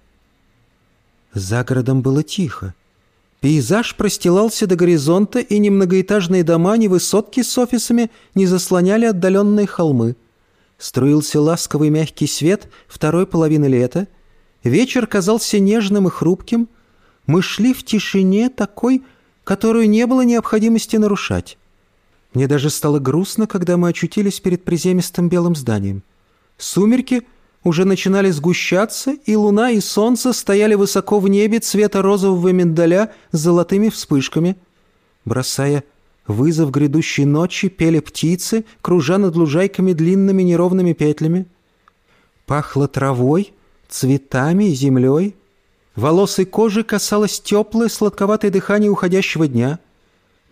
За городом было тихо. Пейзаж простилался до горизонта, и ни многоэтажные дома, ни высотки с офисами не заслоняли отдаленные холмы. Струился ласковый мягкий свет второй половины лета — Вечер казался нежным и хрупким. Мы шли в тишине такой, которую не было необходимости нарушать. Мне даже стало грустно, когда мы очутились перед приземистым белым зданием. Сумерки уже начинали сгущаться, и луна и солнце стояли высоко в небе цвета розового миндаля с золотыми вспышками. Бросая вызов грядущей ночи, пели птицы, кружа над лужайками длинными неровными петлями. Пахло травой — цветами землей. Волос и кожи касалось теплое сладковатое дыхание уходящего дня.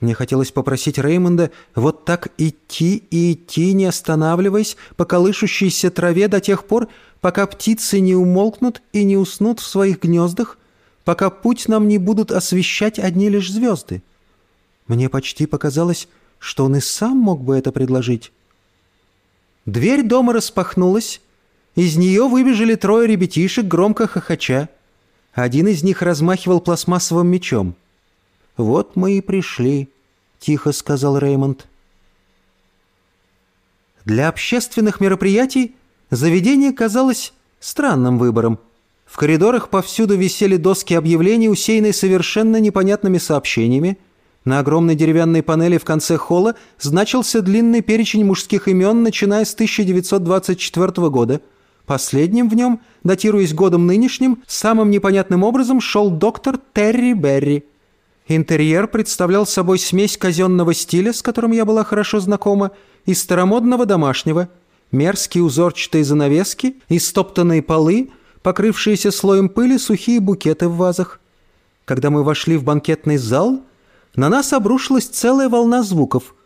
Мне хотелось попросить Реймонда вот так идти и идти, не останавливаясь, по колышущейся траве до тех пор, пока птицы не умолкнут и не уснут в своих гнездах, пока путь нам не будут освещать одни лишь звезды. Мне почти показалось, что он и сам мог бы это предложить. Дверь дома распахнулась, из нее выбежали трое ребятишек, громко хохоча. Один из них размахивал пластмассовым мечом. «Вот мы и пришли», — тихо сказал Реймонд. Для общественных мероприятий заведение казалось странным выбором. В коридорах повсюду висели доски объявлений, усеянные совершенно непонятными сообщениями. На огромной деревянной панели в конце холла значился длинный перечень мужских имен, начиная с 1924 года — Последним в нем, датируясь годом нынешним, самым непонятным образом шел доктор Терри Берри. Интерьер представлял собой смесь казенного стиля, с которым я была хорошо знакома, и старомодного домашнего. Мерзкие узорчатые занавески, истоптанные полы, покрывшиеся слоем пыли сухие букеты в вазах. Когда мы вошли в банкетный зал, на нас обрушилась целая волна звуков –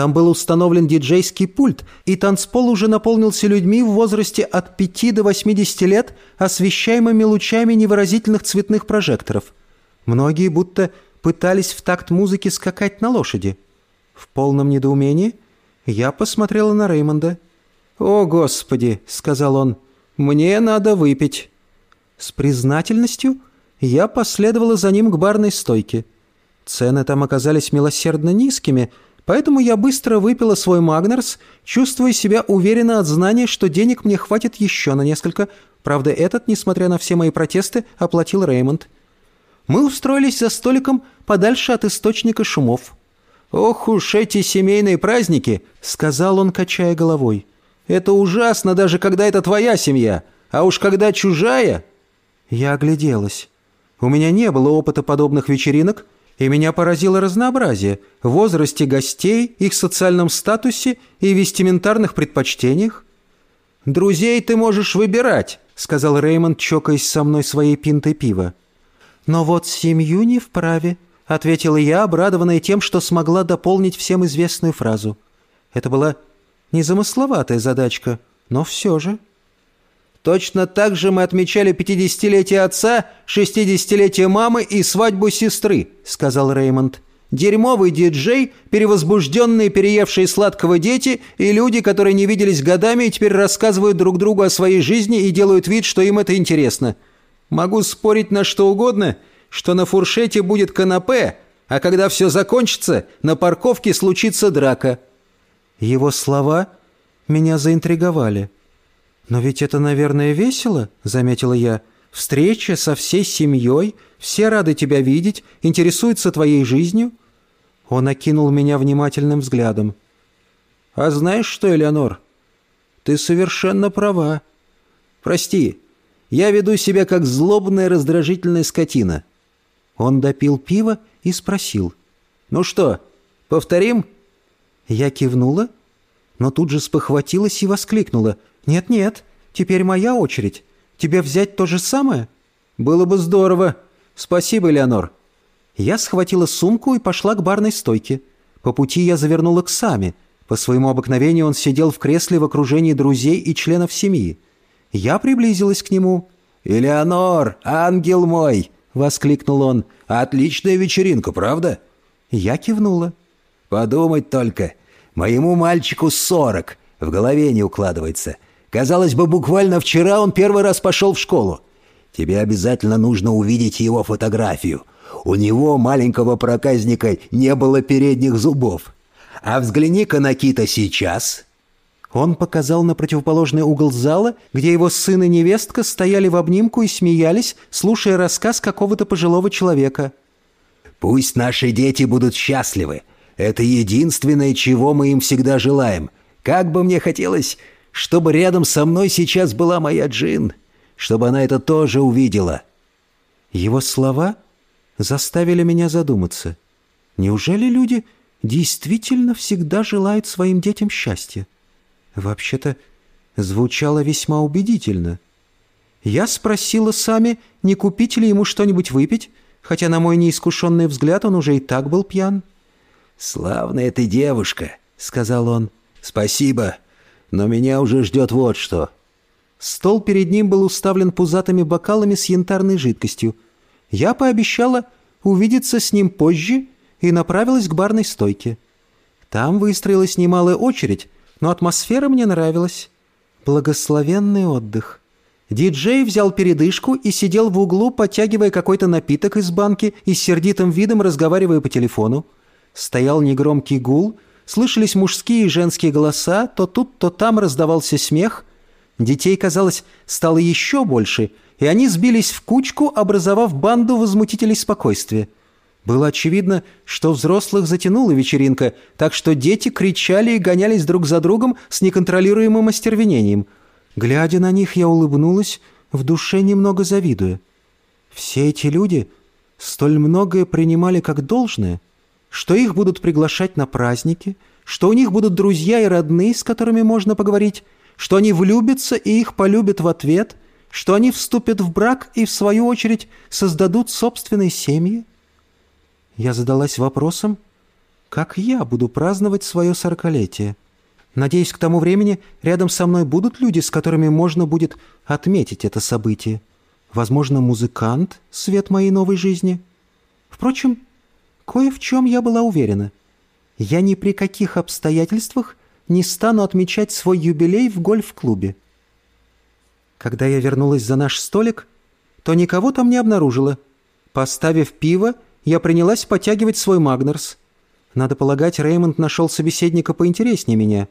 там был установлен диджейский пульт, и танцпол уже наполнился людьми в возрасте от 5 до 80 лет, освещаемыми лучами невыразительных цветных прожекторов. Многие будто пытались в такт музыки скакать на лошади. В полном недоумении я посмотрела на Реймонда. «О, Господи!» — сказал он. «Мне надо выпить». С признательностью Я последовала за ним к барной стойке. Цены там оказались милосердно низкими, поэтому я быстро выпила свой Магнерс, чувствуя себя уверенно от знания, что денег мне хватит еще на несколько. Правда, этот, несмотря на все мои протесты, оплатил Реймонд. Мы устроились за столиком подальше от источника шумов. «Ох уж эти семейные праздники!» — сказал он, качая головой. «Это ужасно, даже когда это твоя семья, а уж когда чужая...» Я огляделась. У меня не было опыта подобных вечеринок, и меня поразило разнообразие в возрасте гостей, их социальном статусе и вестиментарных предпочтениях. «Друзей ты можешь выбирать», — сказал Реймонд, чокаясь со мной своей пинтой пива. «Но вот семью не вправе», — ответила я, обрадованная тем, что смогла дополнить всем известную фразу. Это была незамысловатая задачка, но все же... Точно так же мы отмечали 50-летие отца, 60-летие мамы и свадьбу сестры», — сказал Реймонд. «Дерьмовый диджей, перевозбужденные, переевшие сладкого дети и люди, которые не виделись годами и теперь рассказывают друг другу о своей жизни и делают вид, что им это интересно. Могу спорить на что угодно, что на фуршете будет канапе, а когда все закончится, на парковке случится драка». Его слова меня заинтриговали. «Но ведь это, наверное, весело», — заметила я. «Встреча со всей семьей, все рады тебя видеть, интересуются твоей жизнью». Он окинул меня внимательным взглядом. «А знаешь что, Элеонор, ты совершенно права. Прости, я веду себя как злобная раздражительная скотина». Он допил пиво и спросил. «Ну что, повторим?» Я кивнула, но тут же спохватилась и воскликнула — «Нет-нет, теперь моя очередь. Тебе взять то же самое?» «Было бы здорово. Спасибо, Леонор». Я схватила сумку и пошла к барной стойке. По пути я завернула к Саме. По своему обыкновению он сидел в кресле в окружении друзей и членов семьи. Я приблизилась к нему. «Элеонор, ангел мой!» — воскликнул он. «Отличная вечеринка, правда?» Я кивнула. «Подумать только. Моему мальчику сорок. В голове не укладывается. Казалось бы, буквально вчера он первый раз пошел в школу. Тебе обязательно нужно увидеть его фотографию. У него, маленького проказника, не было передних зубов. А взгляни-ка на Кита сейчас». Он показал на противоположный угол зала, где его сын и невестка стояли в обнимку и смеялись, слушая рассказ какого-то пожилого человека. «Пусть наши дети будут счастливы. Это единственное, чего мы им всегда желаем. Как бы мне хотелось, чтобы рядом со мной сейчас была моя Джин, чтобы она это тоже увидела». Его слова заставили меня задуматься. Неужели люди действительно всегда желают своим детям счастья? Вообще-то звучало весьма убедительно. Я спросила сами, не купить ли ему что-нибудь выпить, хотя на мой неискушенный взгляд он уже и так был пьян. «Славная ты девушка», — сказал он. «Спасибо но меня уже ждет вот что». Стол перед ним был уставлен пузатыми бокалами с янтарной жидкостью. Я пообещала увидеться с ним позже и направилась к барной стойке. Там выстроилась немалая очередь, но атмосфера мне нравилась. Благословенный отдых. Диджей взял передышку и сидел в углу, подтягивая какой-то напиток из банки и с сердитым видом разговаривая по телефону. Стоял негромкий гул — Слышались мужские и женские голоса, то тут, то там раздавался смех. Детей, казалось, стало еще больше, и они сбились в кучку, образовав банду возмутителей спокойствия. Было очевидно, что взрослых затянула вечеринка, так что дети кричали и гонялись друг за другом с неконтролируемым остервенением. Глядя на них, я улыбнулась, в душе немного завидуя. Все эти люди столь многое принимали как должное — что их будут приглашать на праздники, что у них будут друзья и родные, с которыми можно поговорить, что они влюбятся и их полюбят в ответ, что они вступят в брак и, в свою очередь, создадут собственные семьи? Я задалась вопросом, как я буду праздновать свое сорокалетие? Надеюсь, к тому времени рядом со мной будут люди, с которыми можно будет отметить это событие. Возможно, музыкант — свет моей новой жизни. Впрочем, Кое в чем я была уверена. Я ни при каких обстоятельствах не стану отмечать свой юбилей в гольф-клубе. Когда я вернулась за наш столик, то никого там не обнаружила, Поставив пиво, я принялась потягивать свой Магнерс. Надо полагать, Реймонд нашел собеседника поинтереснее меня.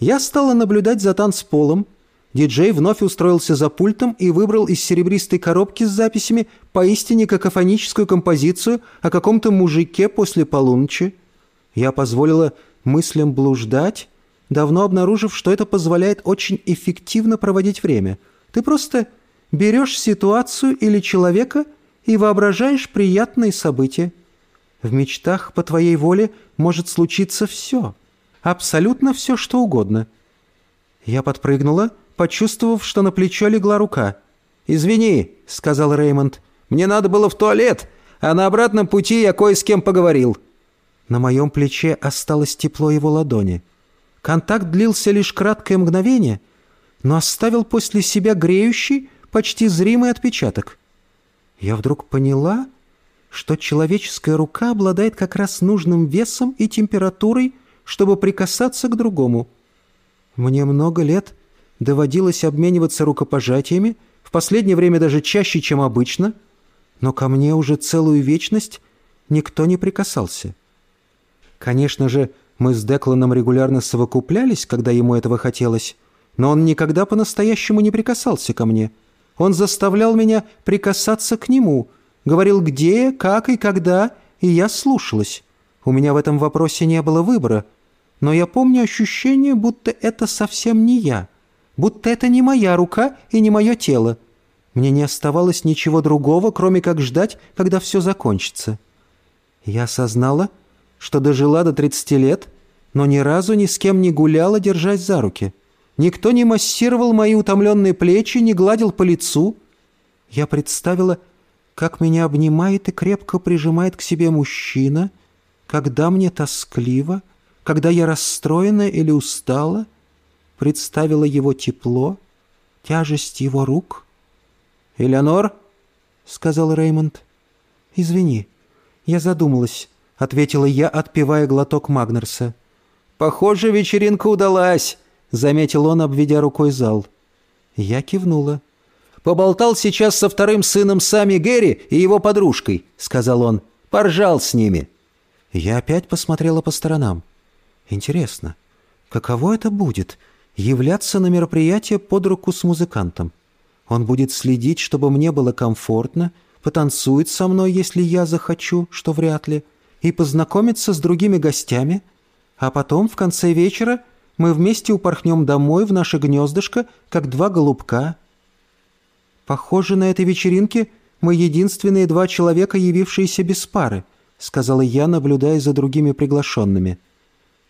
Я стала наблюдать за танцполом. Диджей вновь устроился за пультом и выбрал из серебристой коробки с записями поистине какофоническую композицию о каком-то мужике после полуночи. Я позволила мыслям блуждать, давно обнаружив, что это позволяет очень эффективно проводить время. Ты просто берешь ситуацию или человека и воображаешь приятные события. В мечтах по твоей воле может случиться все. Абсолютно все, что угодно. Я подпрыгнула, почувствовав, что на плечо легла рука. «Извини», — сказал Реймонд, — «мне надо было в туалет, а на обратном пути я кое с кем поговорил». На моем плече осталось тепло его ладони. Контакт длился лишь краткое мгновение, но оставил после себя греющий, почти зримый отпечаток. Я вдруг поняла, что человеческая рука обладает как раз нужным весом и температурой, чтобы прикасаться к другому. Мне много лет доводилось обмениваться рукопожатиями, в последнее время даже чаще, чем обычно, но ко мне уже целую вечность никто не прикасался. Конечно же, мы с Декланом регулярно совокуплялись, когда ему этого хотелось, но он никогда по-настоящему не прикасался ко мне. Он заставлял меня прикасаться к нему, говорил где, как и когда, и я слушалась. У меня в этом вопросе не было выбора, но я помню ощущение, будто это совсем не я, будто это не моя рука и не мое тело. Мне не оставалось ничего другого, кроме как ждать, когда все закончится. Я осознала, что дожила до 30 лет, но ни разу ни с кем не гуляла, держась за руки. Никто не массировал мои утомленные плечи, не гладил по лицу. Я представила, как меня обнимает и крепко прижимает к себе мужчина, когда мне тоскливо, когда я расстроена или устала, представила его тепло, тяжесть его рук. «Элеонор?» — сказал Реймонд. «Извини, я задумалась». — ответила я, отпивая глоток Магнерса. «Похоже, вечеринка удалась», — заметил он, обведя рукой зал. Я кивнула. «Поболтал сейчас со вторым сыном Сами Гэри и его подружкой», — сказал он. «Поржал с ними». Я опять посмотрела по сторонам. «Интересно, каково это будет — являться на мероприятие под руку с музыкантом? Он будет следить, чтобы мне было комфортно, потанцует со мной, если я захочу, что вряд ли» и познакомиться с другими гостями, а потом, в конце вечера, мы вместе упорхнем домой в наше гнездышко, как два голубка. Похоже, на этой вечеринке мы единственные два человека, явившиеся без пары, сказала я, наблюдая за другими приглашенными.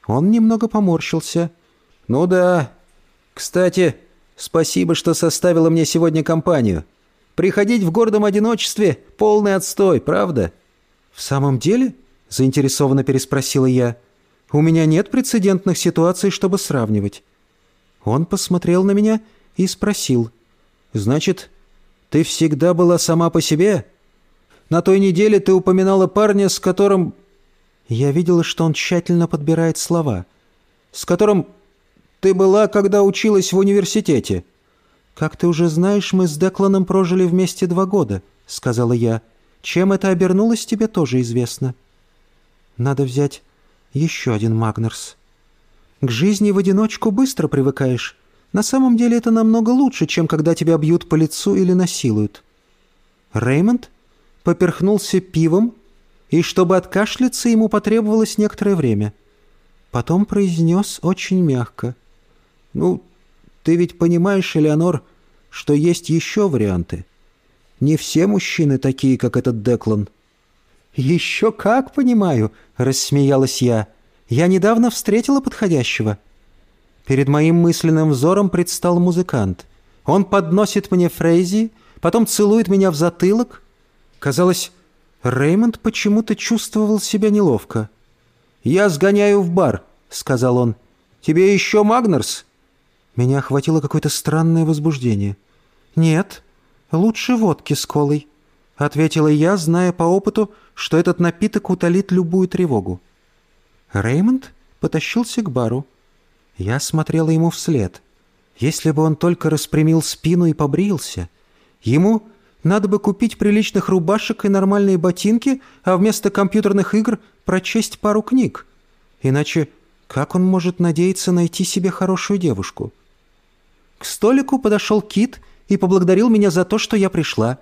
Он немного поморщился. «Ну да. Кстати, спасибо, что составила мне сегодня компанию. Приходить в гордом одиночестве — полный отстой, правда?» «В самом деле?» — заинтересованно переспросила я. «У меня нет прецедентных ситуаций, чтобы сравнивать». Он посмотрел на меня и спросил. «Значит, ты всегда была сама по себе? На той неделе ты упоминала парня, с которым...» Я видела, что он тщательно подбирает слова. «С которым ты была, когда училась в университете?» «Как ты уже знаешь, мы с Декланом прожили вместе два года», — сказала я. «Чем это обернулось, тебе тоже известно». Надо взять еще один Магнерс. К жизни в одиночку быстро привыкаешь. На самом деле это намного лучше, чем когда тебя бьют по лицу или насилуют. Реймонд поперхнулся пивом, и чтобы откашляться, ему потребовалось некоторое время. Потом произнес очень мягко. «Ну, ты ведь понимаешь, Элеонор, что есть еще варианты. Не все мужчины такие, как этот Деклан». «Еще как понимаю», — рассмеялась я. «Я недавно встретила подходящего». Перед моим мысленным взором предстал музыкант. Он подносит мне фрейзи, потом целует меня в затылок. Казалось, Реймонд почему-то чувствовал себя неловко. «Я сгоняю в бар», — сказал он. «Тебе еще Магнерс?» Меня охватило какое-то странное возбуждение. «Нет, лучше водки с колой», — ответила я, зная по опыту, что этот напиток утолит любую тревогу. Реймонд потащился к бару. Я смотрела ему вслед. Если бы он только распрямил спину и побрился, ему Надо бы купить приличных рубашек и нормальные ботинки, а вместо компьютерных игр прочесть пару книг. Иначе как он может надеяться найти себе хорошую девушку? К столику подошел Кит и поблагодарил меня за то, что я пришла.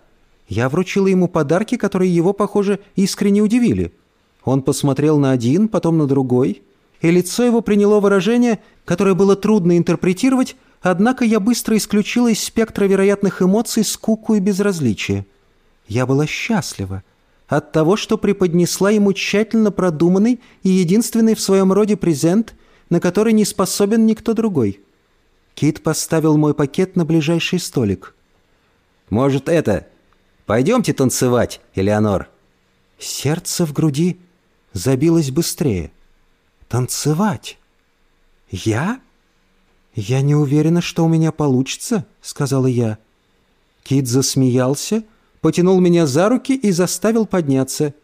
Я вручила ему подарки, которые его, похоже, искренне удивили. Он посмотрел на один, потом на другой, и лицо его приняло выражение, которое было трудно интерпретировать, однако я быстро исключила из спектра вероятных эмоций скуку и безразличие. Я была счастлива от того, что преподнесла ему тщательно продуманный и единственный в своем роде презент, на который не способен никто другой. Кит поставил мой пакет на ближайший столик. «Может, это... Пойдемте танцевать, Элеонор?» Сердце в груди забилось быстрее. «Танцевать? Я? Я не уверена, что у меня получится», — сказала я. Кит засмеялся, потянул меня за руки и заставил подняться.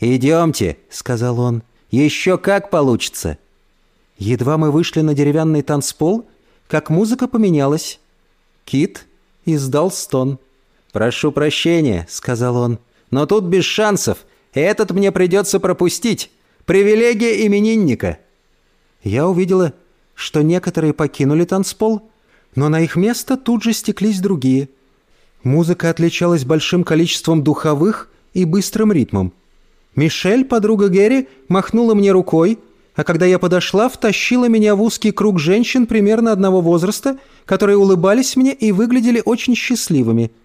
«Идемте», — сказал он, — «еще как получится». Едва мы вышли на деревянный танцпол, как музыка поменялась. Кит издал стон. «Прошу прощения», — сказал он, — «но тут без шансов. Этот мне придется пропустить. Привилегия именинника». Я увидела, что некоторые покинули танцпол, но на их место тут же стеклись другие. Музыка отличалась большим количеством духовых и быстрым ритмом. Мишель, подруга Герри, махнула мне рукой, а когда я подошла, втащила меня в узкий круг женщин примерно одного возраста, которые улыбались мне и выглядели очень счастливыми –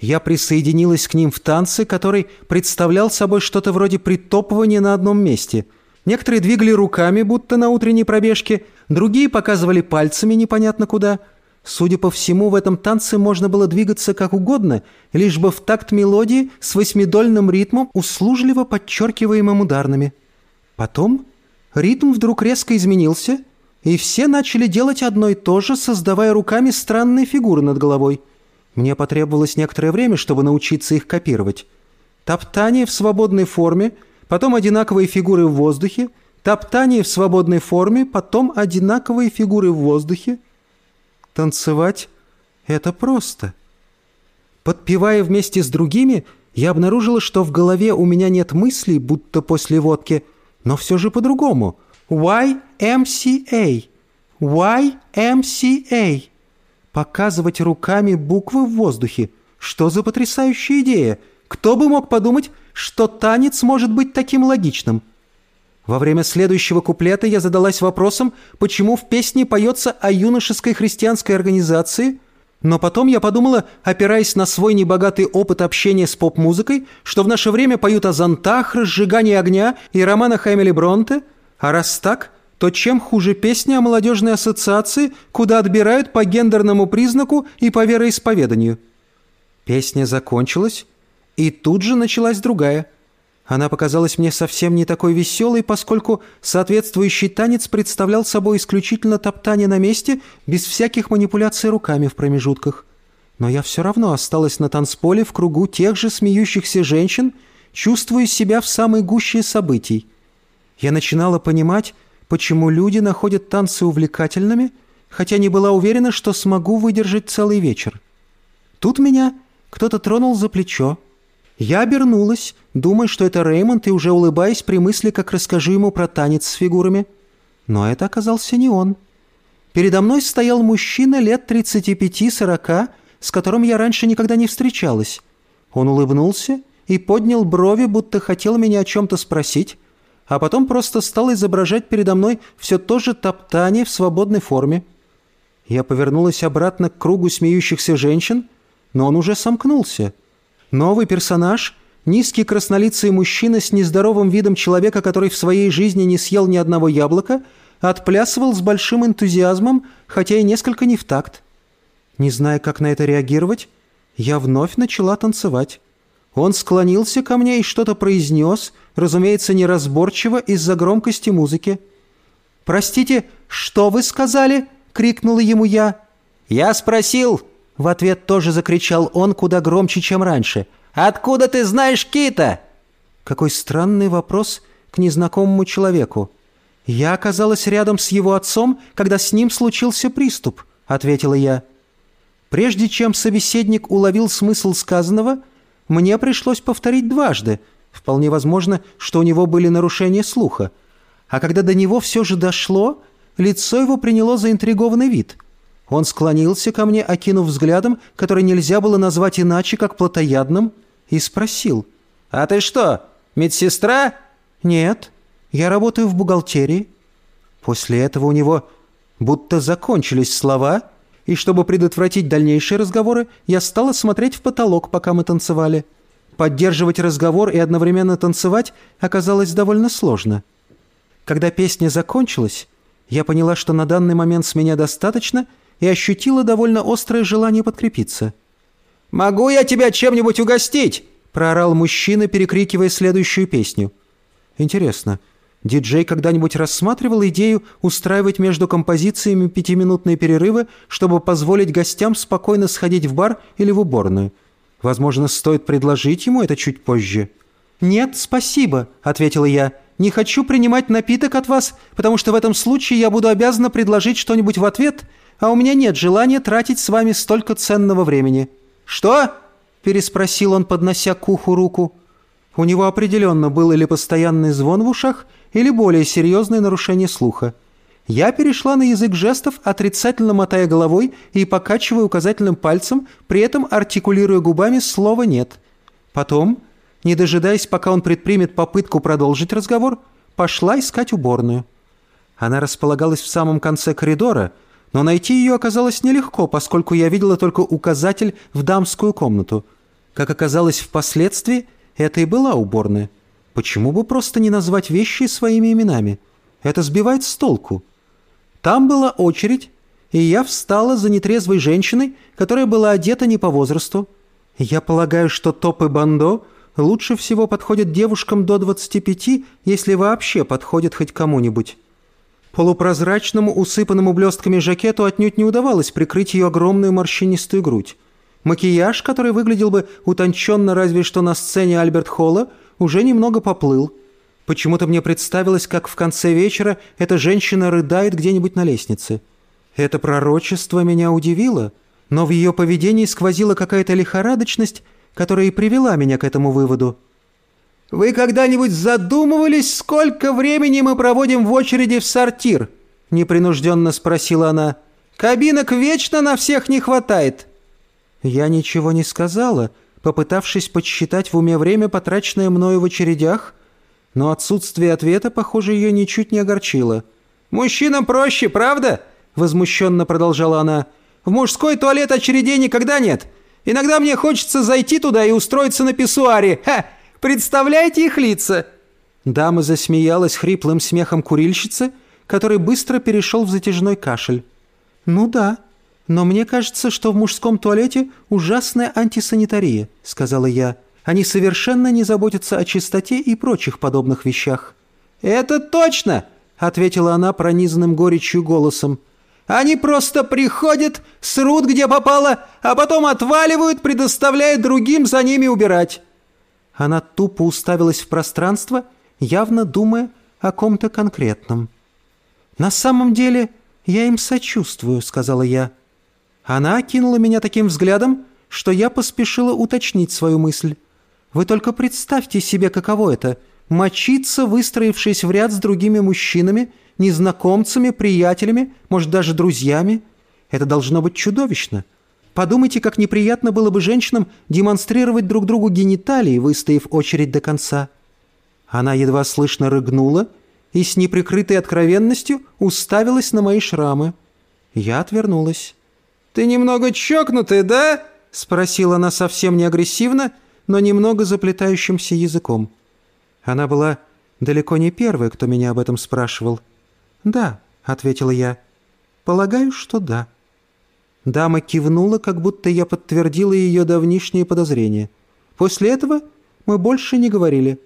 я присоединилась к ним в танце, который представлял собой что-то вроде притопывания на одном месте. Некоторые двигали руками, будто на утренней пробежке, другие показывали пальцами непонятно куда. Судя по всему, в этом танце можно было двигаться как угодно, лишь бы в такт мелодии с восьмидольным ритмом, услужливо подчеркиваемым ударными. Потом ритм вдруг резко изменился, и все начали делать одно и то же, создавая руками странные фигуры над головой – мне потребовалось некоторое время, чтобы научиться их копировать. Топтание в свободной форме, потом одинаковые фигуры в воздухе, топтание в свободной форме, потом одинаковые фигуры в воздухе. Танцевать — это просто. Подпевая вместе с другими, я обнаружила, что в голове у меня нет мыслей, будто после водки, но все же по-другому. YMCA. YMCA показывать руками буквы в воздухе. Что за потрясающая идея? Кто бы мог подумать, что танец может быть таким логичным? Во время следующего куплета я задалась вопросом, почему в песне поется о юношеской христианской организации, но потом я подумала, опираясь на свой небогатый опыт общения с поп-музыкой, что в наше время поют о зонтах, разжигании огня и романах Эмили Бронте, а раз так – то чем хуже песня о молодежной ассоциации, куда отбирают по гендерному признаку и по вероисповеданию. Песня закончилась, и тут же началась другая. Она показалась мне совсем не такой веселой, поскольку соответствующий танец представлял собой исключительно топтание на месте, без всяких манипуляций руками в промежутках. Но я все равно осталась на танцполе в кругу тех же смеющихся женщин, чувствуя себя в самой гуще событий. Я начинала понимать, почему люди находят танцы увлекательными, хотя не была уверена, что смогу выдержать целый вечер. Тут меня кто-то тронул за плечо. Я обернулась, думая, что это Реймонд, и уже улыбаясь при мысли, как расскажу ему про танец с фигурами. Но это оказался не он. Передо мной стоял мужчина лет 35-40, с которым я раньше никогда не встречалась. Он улыбнулся и поднял брови, будто хотел меня о чем-то спросить, а потом просто стал изображать передо мной все то же топтание в свободной форме. Я повернулась обратно к кругу смеющихся женщин, но он уже сомкнулся. Новый персонаж, низкий краснолицый мужчина с нездоровым видом человека, который в своей жизни не съел ни одного яблока, отплясывал с большим энтузиазмом, хотя и несколько не в такт. Не зная, как на это реагировать, я вновь начала танцевать. Он склонился ко мне и что-то произнес, разумеется, неразборчиво из-за громкости музыки. «Простите, что вы сказали?» — крикнула ему я. «Я спросил!» — в ответ тоже закричал он куда громче, чем раньше. «Откуда ты знаешь Кита?» Какой странный вопрос к незнакомому человеку. «Я оказалась рядом с его отцом, когда с ним случился приступ», — ответила я. Прежде чем собеседник уловил смысл сказанного, мне пришлось повторить дважды. Вполне возможно, что у него были нарушения слуха. А когда до него все же дошло, лицо его приняло заинтригованный вид. Он склонился ко мне, окинув взглядом, который нельзя было назвать иначе, как плотоядным, и спросил. «А ты что, медсестра?» «Нет, я работаю в бухгалтерии». После этого у него будто закончились слова — и чтобы предотвратить дальнейшие разговоры, я стала смотреть в потолок, пока мы танцевали. Поддерживать разговор и одновременно танцевать оказалось довольно сложно. Когда песня закончилась, я поняла, что на данный момент с меня достаточно, и ощутила довольно острое желание подкрепиться. «Могу я тебя чем-нибудь угостить?» – проорал мужчина, перекрикивая следующую песню. «Интересно, Диджей когда-нибудь рассматривал идею устраивать между композициями пятиминутные перерывы, чтобы позволить гостям спокойно сходить в бар или в уборную? Возможно, стоит предложить ему это чуть позже. «Нет, спасибо», — ответила я. «Не хочу принимать напиток от вас, потому что в этом случае я буду обязана предложить что-нибудь в ответ, а у меня нет желания тратить с вами столько ценного времени». «Что?» — переспросил он, поднося к уху руку. У него определенно был или постоянный звон в ушах, или более серьезное нарушение слуха. Я перешла на язык жестов, отрицательно мотая головой и покачивая указательным пальцем, при этом артикулируя губами слово «нет». Потом, не дожидаясь, пока он предпримет попытку продолжить разговор, пошла искать уборную. Она располагалась в самом конце коридора, но найти ее оказалось нелегко, поскольку я видела только указатель в дамскую комнату. Как оказалось впоследствии, это и была уборная. Почему бы просто не назвать вещи своими именами? Это сбивает с толку. Там была очередь, и я встала за нетрезвой женщиной, которая была одета не по возрасту. Я полагаю, что топы бандо лучше всего подходят девушкам до 25, если вообще подходят хоть кому-нибудь. Полупрозрачному, усыпанному блестками жакету отнюдь не удавалось прикрыть ее огромную морщинистую грудь. Макияж, который выглядел бы утонченно разве что на сцене Альберт Холла, уже немного поплыл. Почему-то мне представилось, как в конце вечера эта женщина рыдает где-нибудь на лестнице. Это пророчество меня удивило, но в ее поведении сквозила какая-то лихорадочность, которая и привела меня к этому выводу. «Вы когда-нибудь задумывались, сколько времени мы проводим в очереди в сортир?» — непринужденно спросила она. «Кабинок вечно на всех не хватает». Я ничего не сказала, — попытавшись подсчитать в уме время, потраченное мною в очередях, но отсутствие ответа, похоже, ее ничуть не огорчило. «Мужчинам проще, правда?» — возмущенно продолжала она. «В мужской туалет очередей никогда нет. Иногда мне хочется зайти туда и устроиться на писсуаре. Ха! Представляете их лица?» Дама засмеялась хриплым смехом курильщицы, который быстро перешел в затяжной кашель. «Ну да», «Но мне кажется, что в мужском туалете ужасная антисанитария», — сказала я. «Они совершенно не заботятся о чистоте и прочих подобных вещах». «Это точно!» — ответила она пронизанным горечью голосом. «Они просто приходят, срут где попало, а потом отваливают, предоставляя другим за ними убирать». Она тупо уставилась в пространство, явно думая о ком-то конкретном. «На самом деле я им сочувствую», — сказала я. Она окинула меня таким взглядом, что я поспешила уточнить свою мысль. Вы только представьте себе, каково это — мочиться, выстроившись в ряд с другими мужчинами, незнакомцами, приятелями, может, даже друзьями. Это должно быть чудовищно. Подумайте, как неприятно было бы женщинам демонстрировать друг другу гениталии, выстояв очередь до конца. Она едва слышно рыгнула и с неприкрытой откровенностью уставилась на мои шрамы. Я отвернулась. «Ты немного чокнутый, да?» — спросила она совсем не агрессивно, но немного заплетающимся языком. Она была далеко не первой, кто меня об этом спрашивал. «Да», — ответила я. «Полагаю, что да». Дама кивнула, как будто я подтвердила ее давнишние подозрения. После этого мы больше не говорили.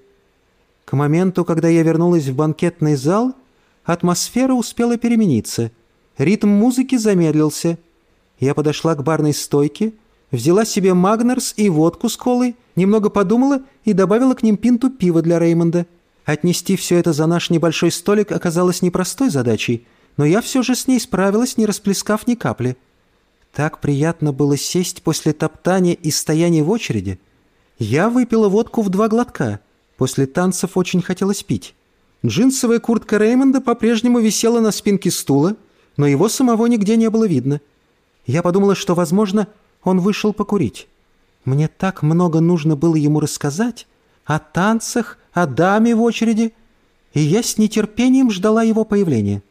К моменту, когда я вернулась в банкетный зал, атмосфера успела перемениться. Ритм музыки замедлился — я подошла к барной стойке, взяла себе магнерс и водку с колой, немного подумала и добавила к ним пинту пива для Реймонда. Отнести все это за наш небольшой столик оказалось непростой задачей, но я все же с ней справилась, не расплескав ни капли. Так приятно было сесть после топтания и стояния в очереди. Я выпила водку в два глотка. После танцев очень хотелось пить. Джинсовая куртка Реймонда по-прежнему висела на спинке стула, но его самого нигде не было видно. Я подумала, что, возможно, он вышел покурить. Мне так много нужно было ему рассказать о танцах, о даме в очереди, и я с нетерпением ждала его появления.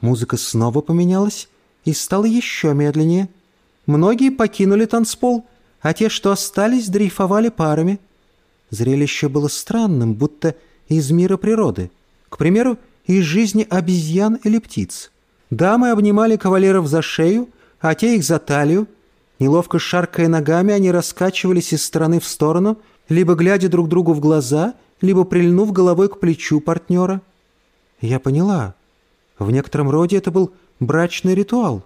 Музыка снова поменялась и стала еще медленнее. Многие покинули танцпол, а те, что остались, дрейфовали парами. Зрелище было странным, будто из мира природы. К примеру, из жизни обезьян или птиц. Дамы обнимали кавалеров за шею, а те их за талию. Неловко шаркая ногами, они раскачивались из стороны в сторону, либо глядя друг другу в глаза, либо прильнув головой к плечу партнера. Я поняла. В некотором роде это был брачный ритуал.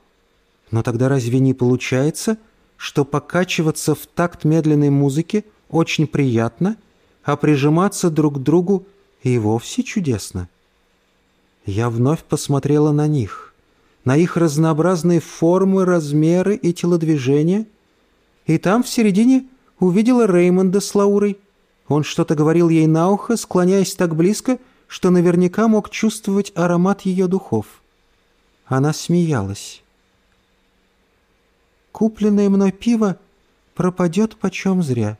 Но тогда разве не получается, что покачиваться в такт медленной музыки очень приятно, а прижиматься друг к другу и вовсе чудесно. Я вновь посмотрела на них, на их разнообразные формы, размеры и телодвижения, и там в середине увидела Реймонда с Лаурой. Он что-то говорил ей на ухо, склоняясь так близко, что наверняка мог чувствовать аромат ее духов. Она смеялась. «Купленное мной пиво пропадет почем зря».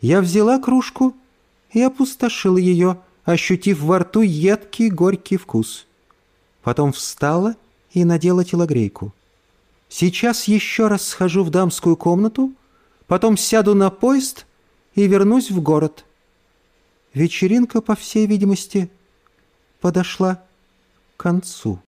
Я взяла кружку и опустошила ее, ощутив во рту едкий горький вкус. Потом встала и надела телогрейку. Сейчас еще раз схожу в дамскую комнату, потом сяду на поезд и вернусь в город. Вечеринка, по всей видимости, подошла к концу.